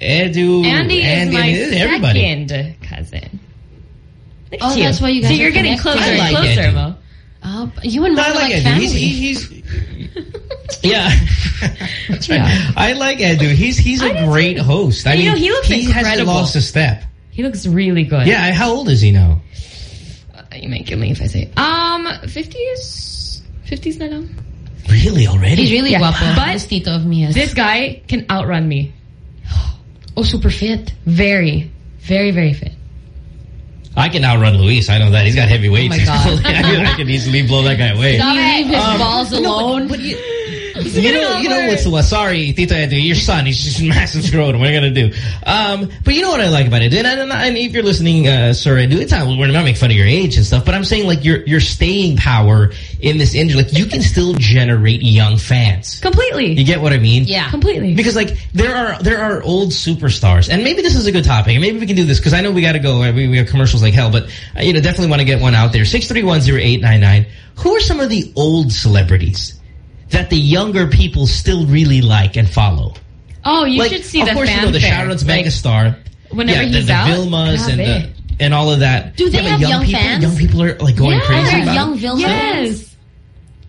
Edu, Andy is my and everybody. second cousin. Look Oh, that's why you guys See, are you're getting closer I and closer, Edu. Mo. Oh, you and Mo I like like family. He's, he's, yeah. That's right. I like Edu. He's he's a great host. I You mean, know, he looks hasn't incredible. lost a step. He looks really good. Yeah. How old is he now? Uh, you might kill me if I say. Um, 50s? 50s na lang. Really already? He's really Yeah. guapo. But this Tito of me. This guy can outrun me. [gasps] Oh, super fit. Very, very, very fit. I can outrun Luis. I know that. He's got heavy weights. Oh my [laughs] God. I, can, I can easily blow that guy away. Can you leave his Um, balls alone? You know, you know what's the what? Sorry, Tito Edu, your son. He's just massive scrotum. What are you gonna do? Um, but you know what I like about it, and, and, and if you're listening, uh, Sir Edu, it's not we're not making fun of your age and stuff, but I'm saying like your your staying power in this industry, like you can still generate young fans. Completely. You get what I mean? Yeah. Completely. Because like there are there are old superstars, and maybe this is a good topic, and maybe we can do this because I know we got to go. We, we have commercials like hell, but uh, you know definitely want to get one out there. Six three one zero eight nine nine. Who are some of the old celebrities that the younger people still really like and follow? Oh, you like, should see of the course, you know the. Sharon's Like, megastar. whenever yeah, he's the, the out, Vilmas and the, and all of that. Do they Yeah, have young people, fans? Young people are like going Yeah, crazy. about young it. Vilma Yes.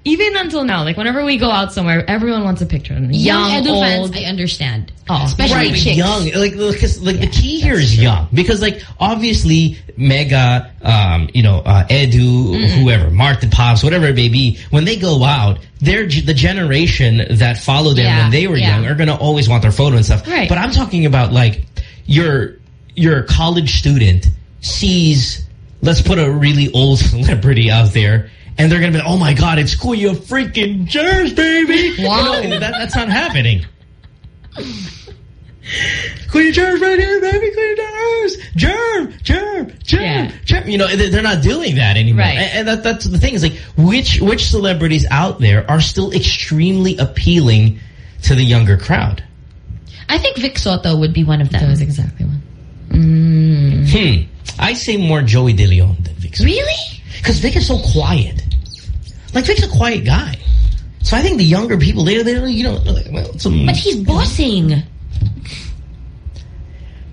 Even until now, like whenever we go out somewhere, everyone wants a picture. of them. Young, Young, old. fans, I understand. Oh, Especially right, but chicks. young. Like, because like the key here is young because like obviously Mega, um, you know, uh, Edu, whoever, Martin Pops, whatever it may be, when they go out, they're the generation that followed them Yeah, when they were yeah. young are gonna always want their photo and stuff. Right. But I'm talking about like your your college student sees, let's put a really old [laughs] celebrity out there. And they're going to be, like, oh my God, it's Kuya freaking Jers, baby. Wow. [laughs] You know, that, that's not happening. Queen Germ right here, baby. Queen Germs. Germ, germ, germ, Yeah. germ. You know, they- they're not doing that anymore. Right. And, and that, that's the thing is like, which, which celebrities out there are still extremely appealing to the younger crowd? I think Vic Sotto would be one of them. That was exactly one. Hmm. I say more Joey De Leon than Vic. Really? Because Vic is so quiet. Like, Vic's a quiet guy. So I think the younger people, they, they don't, you know, like, well, some... But he's bossing.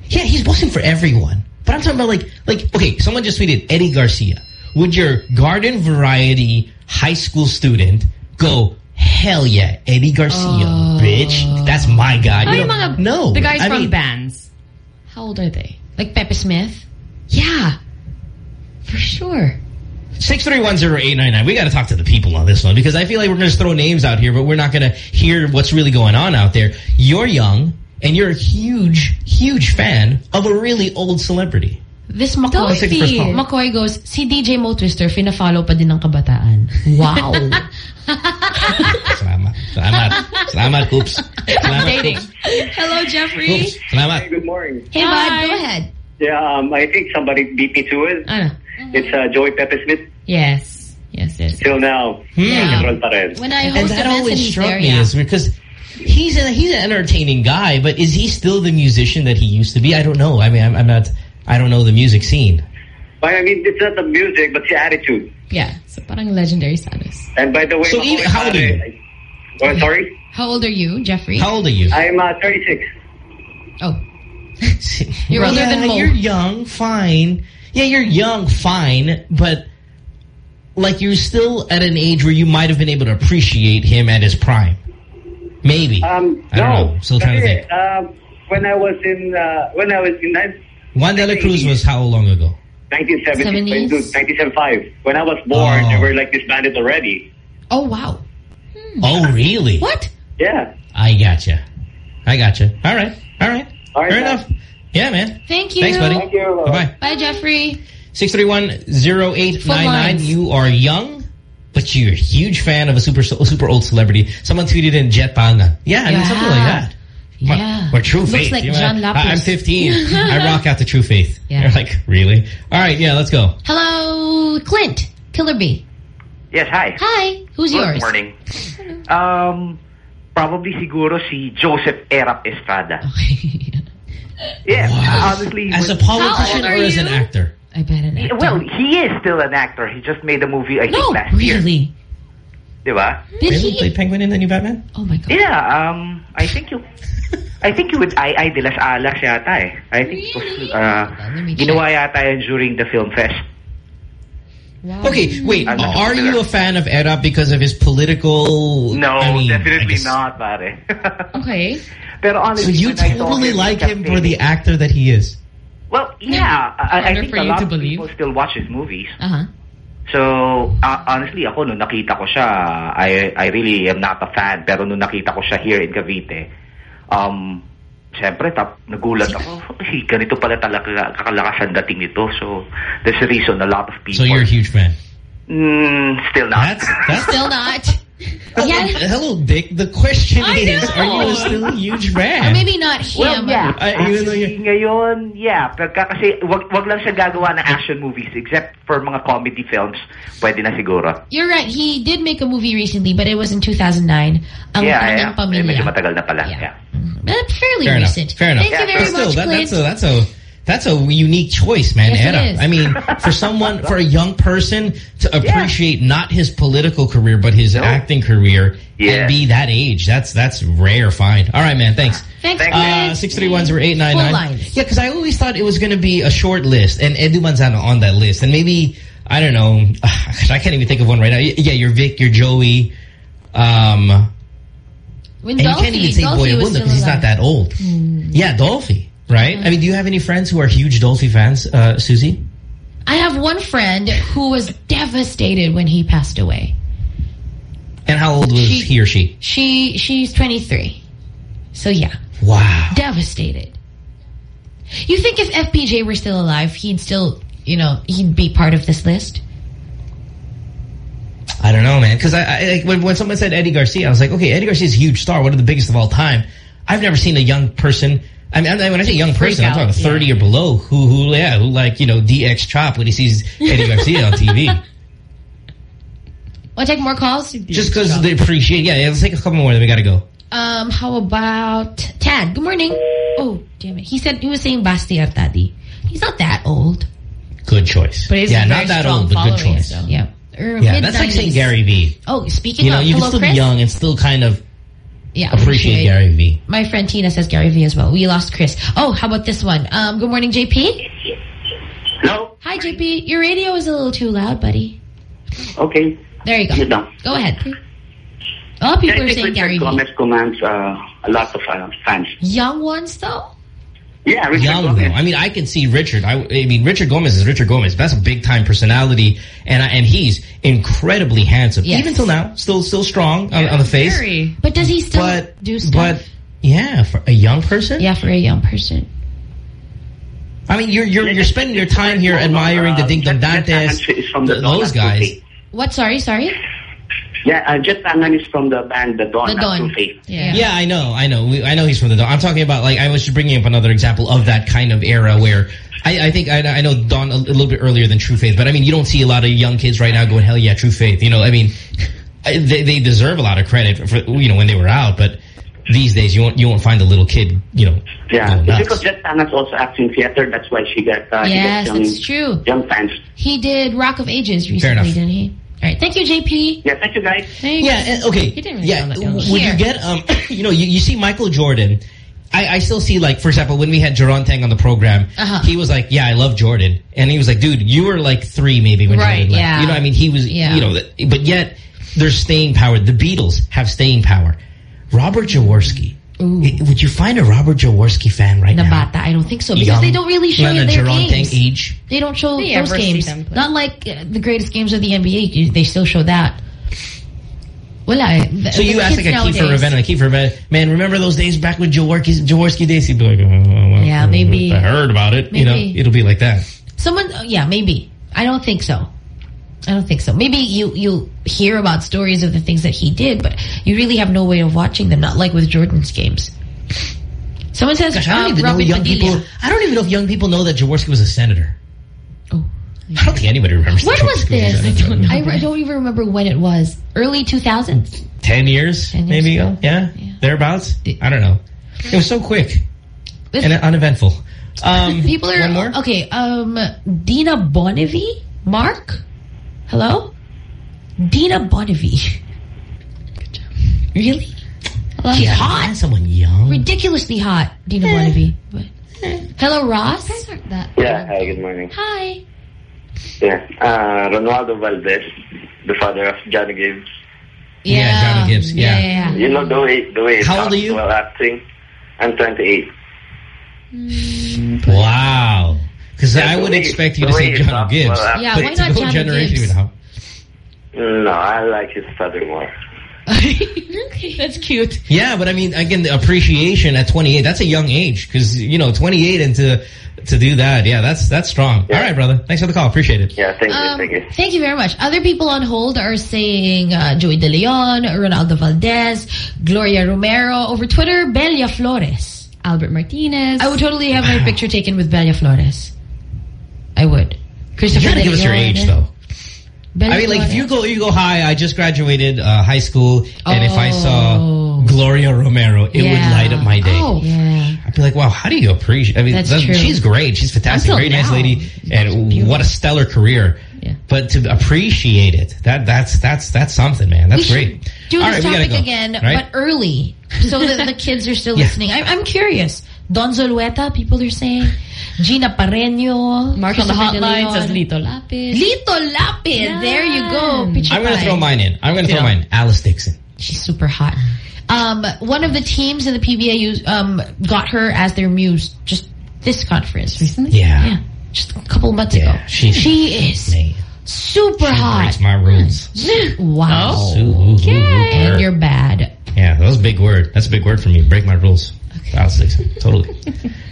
Yeah, he's bossing for everyone. But I'm talking about like, like, okay, someone just tweeted Eddie Garcia. Would your garden variety high school student go, hell yeah, Eddie Garcia, oh. bitch. That's my guy. You know, no. The guys I from mean, bands. How old are they? Like Pepe Smith. Yeah. For sure. 6310899. We got to talk to the people on this one because I feel like we're going to throw names out here, but we're not going to hear what's really going on out there. You're young and you're a huge, huge fan of a really old celebrity. This Let's take McCoy, call. McCoy goes, si DJ Mo Twister, fina-follow pa din ng kabataan. Wow. [laughs] Salamat. Salamat. Salamat, Oops. Salamat, Dating. Oops. Hello, Jeffrey. Oops. Salamat. Good morning. hey, bud, go ahead. Yeah, um, I think somebody beat me to it. Ano? It's uh, Joey Pepe Smith. Yes. Yes, yes. Till now, Yeah. rock and roll pa rin. When I And host that events and always struck there, me yeah. is because he's a, he's an entertaining guy, but is he still the musician that he used to be? I don't know. I mean, I'm, I'm not. I don't know the music scene. But I mean, it's not the music, but the attitude. Yeah. So parang legendary status. And by the way, So even- how old are you? pare- Oh, sorry? How old are you, Jeffrey? How old are you? I'm uh, 36. oh. [laughs] You're older yeah, than Mo. You're young, fine. Yeah, you're young, fine, but like you're still at an age where you might have been able to appreciate him at his prime. Maybe. Um, I don't no. know. Still trying to Kasi, think. Uh, when I was in, uh, when I was in nin- Juan de la Cruz was how long ago? 1970, 70s? 1975, when I was born, Oh. they were like disbanded already. Oh, wow. Oh, really? What? Yeah. I gotcha. I gotcha. All right. All right. All right, Fair man. enough. Yeah, man. Thank you. Thanks, buddy. Thank you. Bye-bye. Bye, Jeffrey. 631-0899. You are young, but you're a huge fan of a super super old celebrity. Someone tweeted in Jett Pangan. Yeah, I mean, something like that. Yeah. Or, or True Looks Faith. like You know, John I, Lapus. I'm 15. I [laughs] rock out the True Faith. Yeah. You're like, really? All right, yeah, let's go. Hello, Clint. Killer B. Yes, hi. Hi. Who's Good yours? morning. Um, probably siguro si Joseph Erap Estrada. [laughs] yeah, honestly. As a politician or as an actor? I bet an actor. Well, he is still an actor. He just made a movie, I think, No, last year. really. Diba? Did really? he? Played Penguin in the new Batman? Oh my god. Yeah, um, I think you... I think you would I I de las Alas yata eh. I think it was, uh, ginawa yata yun during the film fest. Okay, wait. I'm Are you a fan of Erap because of his political... No, I mean, definitely not, pare. [laughs] Okay. Pero So you when I saw totally him like him for the actor that he is? Well, yeah. I, I think a lot of believe. people still watch his movies. Uh-huh. So, uh, honestly, ako, nung nakita ko siya, I, I really am not a fan. Pero nung nakita ko siya here in Cavite, um, siyempre, tap, nagulat ako, [laughs] "Ay, ganito pala talaga kakalakas ang dating nito. So, there's a reason a lot of people... So you're a huge fan? Mm, still not. That's, that's Still not. [laughs] yeah. Hello, Dick. The question I is, know. are you still a huge fan? Or maybe not him. Well, yeah. I- even though Actually, ngayon, yeah. Pagka kasi, wag, wag lang siya gagawa ng action movies except for mga comedy films. Pwede na siguro. You're right. He did make a movie recently, but it was in 2009. Ang yeah, Tanging yeah. Eh, Pamilya. Medyo matagal na pala. Yeah. Uh, fairly Fair enough. recent. Fair enough. Thank you Yeah, very But still, much, that, Clint. that's a that's a that's a unique choice, man. Yes, it Era. I mean, for someone, for a young person to appreciate not his political career but his acting career Yeah. and be that age, that's that's rare. Fine. All right, man. Thanks. Thanks, Uh, Clint. six three one zero eight nine Full nine. Yeah, because I always thought it was going to be a short list, and Edu Manzano on that list, and maybe I don't know. [sighs] I can't even think of one right now. Yeah, you're Vic, you're Joey. Um, When and you can't even say Dolphy Boy was Abunda still because he's not that old. Yeah, Dolphy, right? Mm-hmm. I mean, do you have any friends who are huge Dolphy fans, uh, Susie? I have one friend who was devastated when he passed away. And how old was She- he or she? She she's 23. So yeah, Wow. devastated. You think if FPJ were still alive, he'd still, you know, he'd be part of this list? I don't know, man. Because I, I like, when, when someone said Eddie Garcia, I was like, okay, Eddie Garcia's a huge star, one of the biggest of all time. I've never seen a young person. I mean, when I say young person, I'm talking 30 or below who, who, yeah, who like, you know, DX Chop when he sees Eddie Garcia on TV. Want to take more calls? Just because they appreciate, yeah, yeah, let's take a couple more, then we got to go. Um, how about Tad? Good morning. Oh, damn it. He said he was saying Basti Artadi. He's not that old. Good choice. But he's yeah, not that old, but good choice. so. Yeah. Or Yeah, that's like saying. Gary Vee. Oh, speaking You know, of, you can still Chris. be young and still kind of Yeah, appreciate Gary Vee. My friend Tina says Gary Vee as well. We lost Chris. Oh, how about this one? Um, good morning, JP. Hello. Hi, JP. Your radio is a little too loud, buddy. Okay. There you go. Sit down. Go ahead. Oh, people I are saying Richard Gary Vee. Gomez commands uh, a lot of uh, fans. Young ones, though? Yeah, Richard young Gomez. though. I mean, I can see Richard. I, I mean, Richard Gomez is Richard Gomez. That's a big time personality, and I, and he's incredibly handsome. Yes. Even till now, still still strong on, on the face. Very. But does he still But do stuff? but yeah, for a young person. yeah, for a young person. I mean, you're you're you're spending your time here admiring the uh, Dingdong Dantes, from the th- Dawn those guys. What? Sorry, sorry? Yeah, uh, Jett Pangan is from the band The Dawn The at Dawn. Yeah. Yeah, I know, I know, we, I know he's from the. Dawn. I'm talking about like I was just bringing up another example of that kind of era where I, I think I, I know Dawn a, a little bit earlier than True Faith, but I mean you don't see a lot of young kids right now going hell yeah True Faith. You know, I mean they they deserve a lot of credit for you know when they were out, but these days you won't you won't find a little kid you know. Yeah, going it's nuts. because Jett Pangan also acting theater. That's why she got uh, Yes, she got that's true. young fans. He did Rock of Ages recently, didn't he? All right. Thank you, JP. Yeah, thank you guys. Thanks. Yeah, and- okay. He didn't really yeah, sound that would Here. you get um you know you, you see Michael Jordan. I, I still see like for example when we had Jeron Teng on the program, Uh-huh. he was like, "Yeah, I love Jordan," and he was like, "Dude, you were like three maybe when Right, Jordan left." yeah. You know, I mean, he was, Yeah. you know, but yet there's staying power. The Beatles have staying power. Robert Jaworski. I- Would you find a Robert Jaworski fan right The now? Bata, I don't think so. Because Young, they don't really show Lena their Jeron games. Teng age. They don't show They those games. Not like uh, the greatest games of the NBA. They still show that. Wala eh. The- So you the ask like kids a Kiefer nowadays- Ravena, Kiefer Ravena, man, remember those days back with Jaworski, Jaworski days? He'd be like, oh, well, Yeah, maybe. I heard about it. You know, it'll be like that. Someone, uh, yeah, maybe. I don't think so. I don't think so. Maybe you you hear about stories of the things that he did, but you really have no way of watching them. Not like with Jordan's games. Someone says, Gosh, I don't uh, even know young Padilla. people. I don't even know if young people know that Jaworski was a senator. Oh. I don't think anybody remembers. When was this? I don't know. [laughs] I don't even remember when it was. Early 2000s. Ten years, maybe ago. Yeah? thereabouts. I don't know. It was so quick and uneventful. Um, [laughs] People are one more. okay. Um, Dina Bonnevie, Mark, hello, Dina Bonnevie. Really? She's Yeah, hot. Someone young. Ridiculously hot, Dina Bonnevie. But- Hello, Ross. Yeah, hi, good morning. Hi. Yeah, uh, Ronaldo Valdez, the father of Janno Gibbs. Yeah, Janno Gibbs. Yeah. yeah, yeah. You know the way the way he How old are you? while acting. I'm 28. Wow. Because Yeah, I would way- expect you to say John talks Gibbs. while Yeah, acting. why not the whole Johnny generation Gibbs? would. No, I like his father more. [laughs] okay, that's cute. Yeah, but I mean, again, the appreciation at 28, that's a young age. Because, you know, 28 and to, to do that, yeah, that's that's strong. All right, brother. Thanks for the call. Appreciate it. Yeah, thank Um, you, thank you. Thank you very much. Other people on hold are saying uh, Joey De Leon, Ronaldo Valdez, Gloria Romero. Over Twitter, Belia Flores. Albert Martinez. I would totally have my picture taken with Belia Flores. I would. You Christopher gotta give us your age, though. I mean, like, if you go you go high, I just graduated uh, high school, and if I saw Gloria Romero, it would light up my day. Oh, yeah. I'd be like, wow, how do you appreciate? I mean, That's that- true. she's great. She's fantastic. Very nice lady, and what a stellar career. Yeah. But to appreciate it, that that's that's that's something, man. That's great. Do All this right, topic go, again, right? but early, so that the kids are still [laughs] Yeah. listening. I, I'm curious. Dawn Zulueta, people are saying. Gina Pareño. Mark on the Christopher De hotline Leon. says Lito Lapid. Lito Lapid. There you go. Picture I'm going to throw mine in. I'm going to throw Yeah. mine. Alice Dixon. She's super hot. Um, one of the teams in the PBA um, got her as their muse just this conference recently. Yeah. Yeah. Just a couple of months ago. she- she is super hot. Breaks my rules. Wow. Oh. Okay. And you're bad. Yeah, that was a big word. That's a big word for me. Break my rules. Alice Dixon. Totally. [laughs]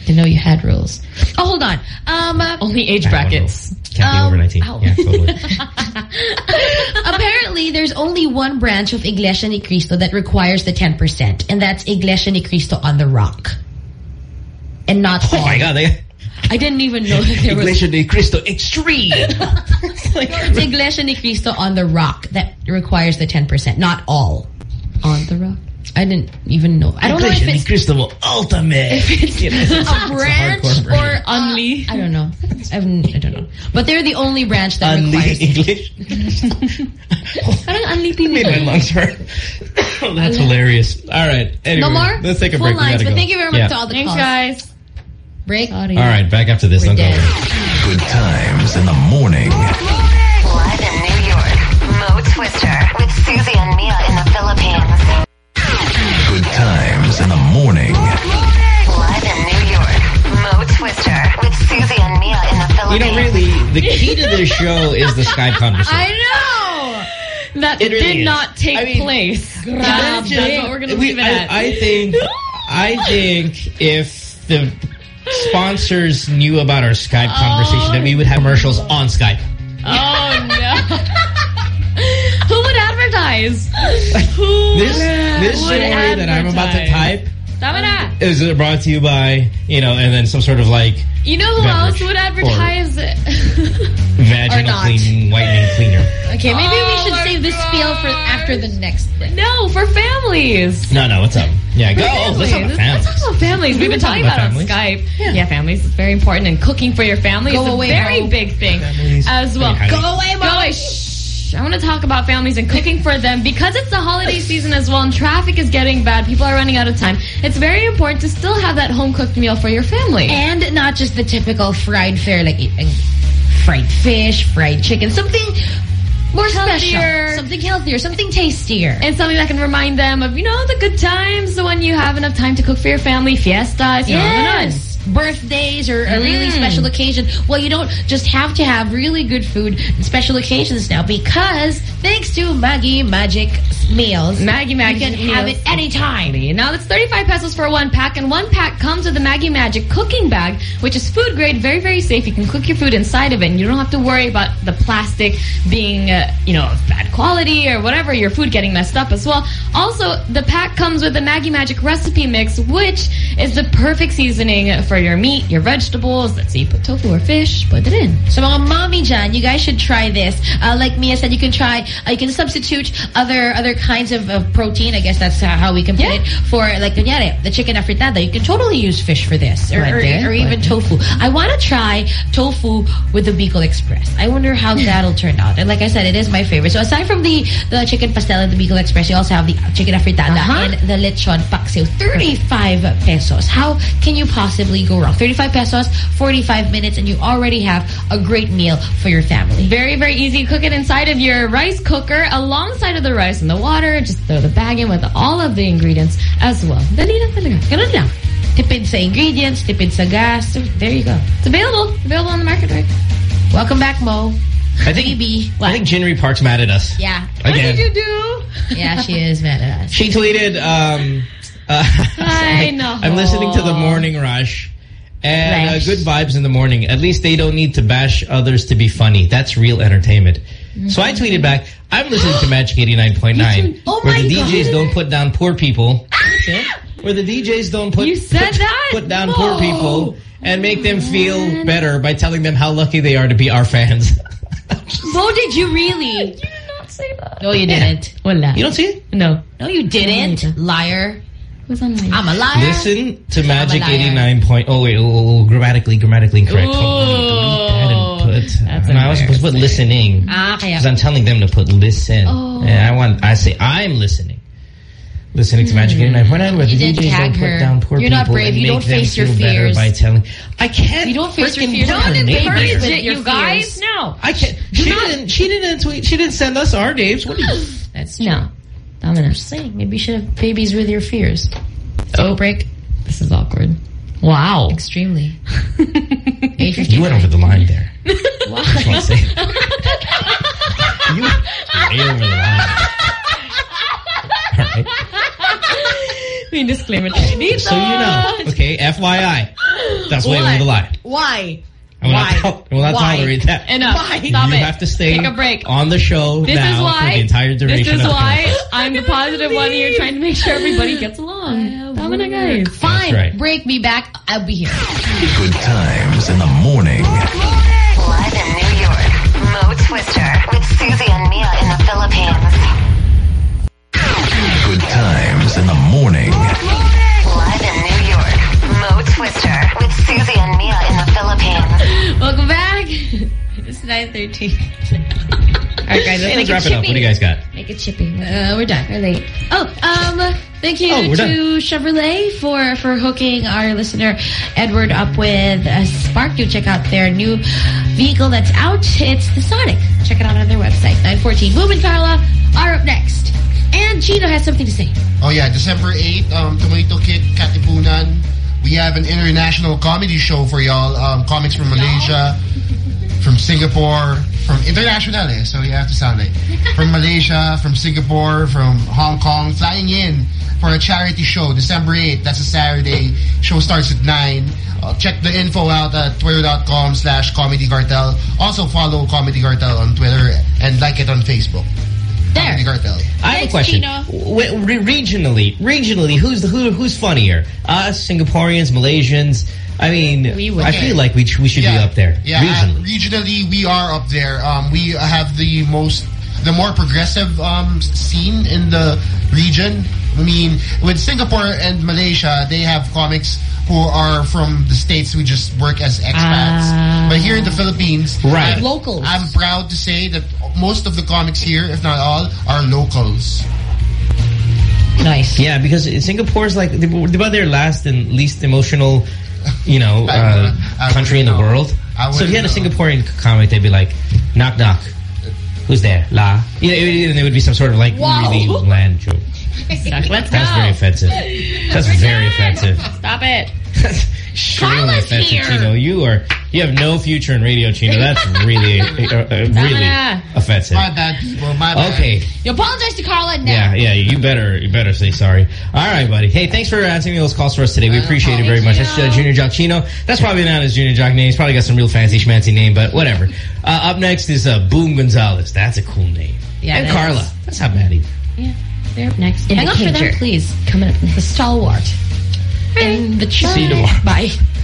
Didn't know you had rules. Oh, hold on. Um, Only age I have one brackets. Can't be over 19. ow. Yeah, totally. [laughs] [laughs] Apparently, there's only one branch of Iglesia Ni Cristo that requires the 10%, and that's Iglesia Ni Cristo on the Rock. And not Oh my God. They, I didn't even know that there was... Iglesia de Cristo Extreme. it's Iglesia Ni Cristo on the Rock that requires the 10%, not all. On the Rock? I didn't even know. I don't know if it's Cristo Ultimate. if it's [laughs] it's- a branch it's a or [laughs] version. Unli. I don't know. I've, I don't know. But they're the only branch that Unli requires English. [laughs] Parang Unli Made my lungs hurt. oh, [coughs] that's hilarious. All right. Anyway, No more? Let's take a Full break. We lines, but go. thank you very much Yeah. to all the Thanks, calls. guys. Break. All right, back after this. Don't go dead. away. Good times in the morning. Live in New York, Mo Twister with Susie and Mia in the Philippines. Good times in the morning. Live in New York, Mo Twister with Susie and Mia in the Philippines. You Philippines. know, really, the key to this show is the Skype [laughs] conversation. I know! That It really did is. not take I mean, place. Grabe. That's, that's what we're going to We- leave it I, at. I think, I [laughs] think if the sponsors knew about our Skype oh. conversation, that we would have commercials on Skype. oh, advertise? [laughs] Who This, this would story that I'm about to type Tama na. is brought to you by, you know, and then some sort of like You know who else would advertise it? [laughs] Or vaginal not. cleaning, whitening cleaner. Okay, maybe Oh we should oh my save this spiel for after the next break. No, for families. No, no, what's up? Yeah, go. For Oh, let's talk about Let's families. talk about families. We've been talking about, families. on Skype. Yeah. families is very important, and cooking for your family Go is a away, very Mo. big thing Families. as well. Hey. Go away, Go Mo. away. Shh. I want to talk about families and cooking for them because it's the holiday season as well, and traffic is getting bad. People are running out of time. It's very important to still have that home cooked meal for your family. And not just the typical fried fare, like fried fish, fried chicken, something more Healthier. special, something healthier, something tastier. and something that can remind them of, you know, the good times, the when you have enough time to cook for your family, fiestas, you know, Yes. Birthdays or a really Mm. special occasion. Well, you don't just have to have really good food and special occasions now because thanks to Maggi Magic Meals, Maggi Magic you can have Meals. it anytime. Now it's 35 pesos for one pack, and one pack comes with the Maggi Magic cooking bag, which is food grade, very, very safe. You can cook your food inside of it, and you don't have to worry about the plastic being, uh, you know, bad quality or whatever, your food getting messed up as well. Also, the pack comes with the Maggi Magic recipe mix, which is the perfect seasoning for for your meat, your vegetables. Let's say you put tofu or fish, put it in. So mga mommy dyan, you guys should try this. Uh, like Mia said, you can try, uh, you can substitute other other kinds of, of protein. I guess that's uh, how we can put it. For like, kunyari, the chicken afritada, you can totally use fish for this. Or, or, or even tofu. I want to try tofu with the Bicol Express. I wonder how that'll turn out. And like I said, it is my favorite. So aside from the, the chicken pastel and the Bicol Express, you also have the chicken afritada Uh-huh. and the lechon paksiw. 35 pesos. How can you possibly go wrong? 35 pesos, 45 minutes, and you already have a great meal for your family. Very, very easy. Cook it inside of your rice cooker alongside of the rice and the water. Just throw the bag in with all of the ingredients as well. Dali lang talaga. Ganun lang. Tipid sa ingredients, tipid sa gas. There you go. It's available. Available on the market, right? Welcome back, Mo. I think Baby. I think Jinri Park's mad at us. Yeah. Again. What did you do? Yeah, she is mad at us. She tweeted, um, uh, [laughs] I [laughs] know. I'm listening to the morning rush. And uh, good vibes in the morning. At least they don't need to bash others to be funny. That's real entertainment. So I tweeted back, I'm listening to Magic 89.9. Oh where the DJs God. don't put down poor people. [laughs] where the DJs don't put, You said put, that? put down No. poor people and make them feel better by telling them how lucky they are to be our fans. [laughs] Mo, did you [laughs] really? You did not say that. No, you didn't. Wala. You don't see it? No. No, you didn't. Liar. Who's on my... I'm a liar. Listen to I'm Magic 89 point. Oh wait, oh, oh, oh, grammatically, grammatically incorrect. Ooh. Hold delete that and put. That's and I was supposed to put listening Ah, kaya. because I'm telling them to put listen. Oh. And I want. I say I'm listening. Listening to Magic 89 point nine, where the Hmm. You didn't DJs tag don't her. put down poor You're people not brave. and You make don't them face your better fears. by telling. I can't. You don't face your fears. Don't her name encourage there. with you guys? No. I can't. She didn't. She didn't tweet. She didn't send us our names. What do you? That's true. No. I'm just saying. Maybe you should have babies with your fears. Oh, break. This is awkward. Wow. Extremely. [laughs] You went over the line there. [laughs] Why? Just want to say. [laughs] you went way over the line. All right. May disclaimer. So you know, okay, FYI. That's way over the line. Why? I will Why? not, I will not Why? tolerate that. Enough. Why? Stop you it. have to stay Take a break. on the show This now is why. for the entire duration This is why. I'm the positive one here, trying to make sure everybody gets along. Tama na, guys. Fine. right. Break me back. I'll be here. Good times in the morning. Live in New York, Mo Twister with Susie and Mia in the Philippines. Good times in the morning. Mo Twister with Susie and Mia in the Philippines. Welcome back. [laughs] It's 9.13. [laughs] All right, guys. Let's let's wrap it it up. What do you guys got? Make it chippy. Uh, we're done. We're late. Oh, um, thank you Oh, we're to Chevrolet for for hooking our listener Edward up with a Spark. You check out their new vehicle that's out. It's the Sonic. Check it out on their website. 914. Boom and Carla are up next. And Gino has something to say. Oh yeah, December 8th, um, Tomato Kick, Katipunan. We have an international comedy show for y'all. Um, comics from Malaysia, from Singapore, from international eh, so you have to sound. From Malaysia, from Singapore, from Hong Kong, flying in for a charity show, December 8th. That's a Saturday. Show starts at 9. Uh, check the info out at twitter.com slash comedy cartel. Also follow Comedy Cartel on Twitter and like it on Facebook. There. Comedy Cartel. I have a question. Gino. Re- regionally, regionally, who's the, who, who's funnier? Us, Singaporeans, Malaysians. I mean, We. I feel like we we should be up there Yeah, uh, regionally. regionally we are up there. Um, we have the most, the more progressive um, scene in the region. I mean, with Singapore and Malaysia, they have comics who are from the states who just work as expats. Ah. but here in the Philippines, Right. I'm, Locals. I'm proud to say that most of the comics here, if not all, are locals. Nice. Yeah, because Singapore is like they were about their last and least emotional, you know, [laughs] uh, country in the know. world. So if you had a Singaporean comic, they'd be like, knock knock, who's there? La. You know, it- and there would be some sort of like Wow. really bland joke. [laughs] Let's go. That's very offensive. That's very offensive. Stop it. [laughs] Extremely Carla's offensive, here. Chino. You are you have no future in radio, Chino. That's really [laughs] uh, uh, really offensive. My bad, people. My bad. Okay. You apologize to Carla now. Yeah, yeah, you better you better say sorry. All right, buddy. Hey, thanks for answering those calls for us today. We appreciate it very much. That's uh, Junior Jock Chino. That's probably not his Junior Jock name. He's probably got some real fancy schmancy name, but whatever. Uh, up next is uh, Boom Gonzalez. That's a cool name. Yeah, and Carla. is. That's not bad either. Yeah. They're up next. In Hang the on for them, please. Coming up next. The stalwart. In the See you tomorrow. Bye.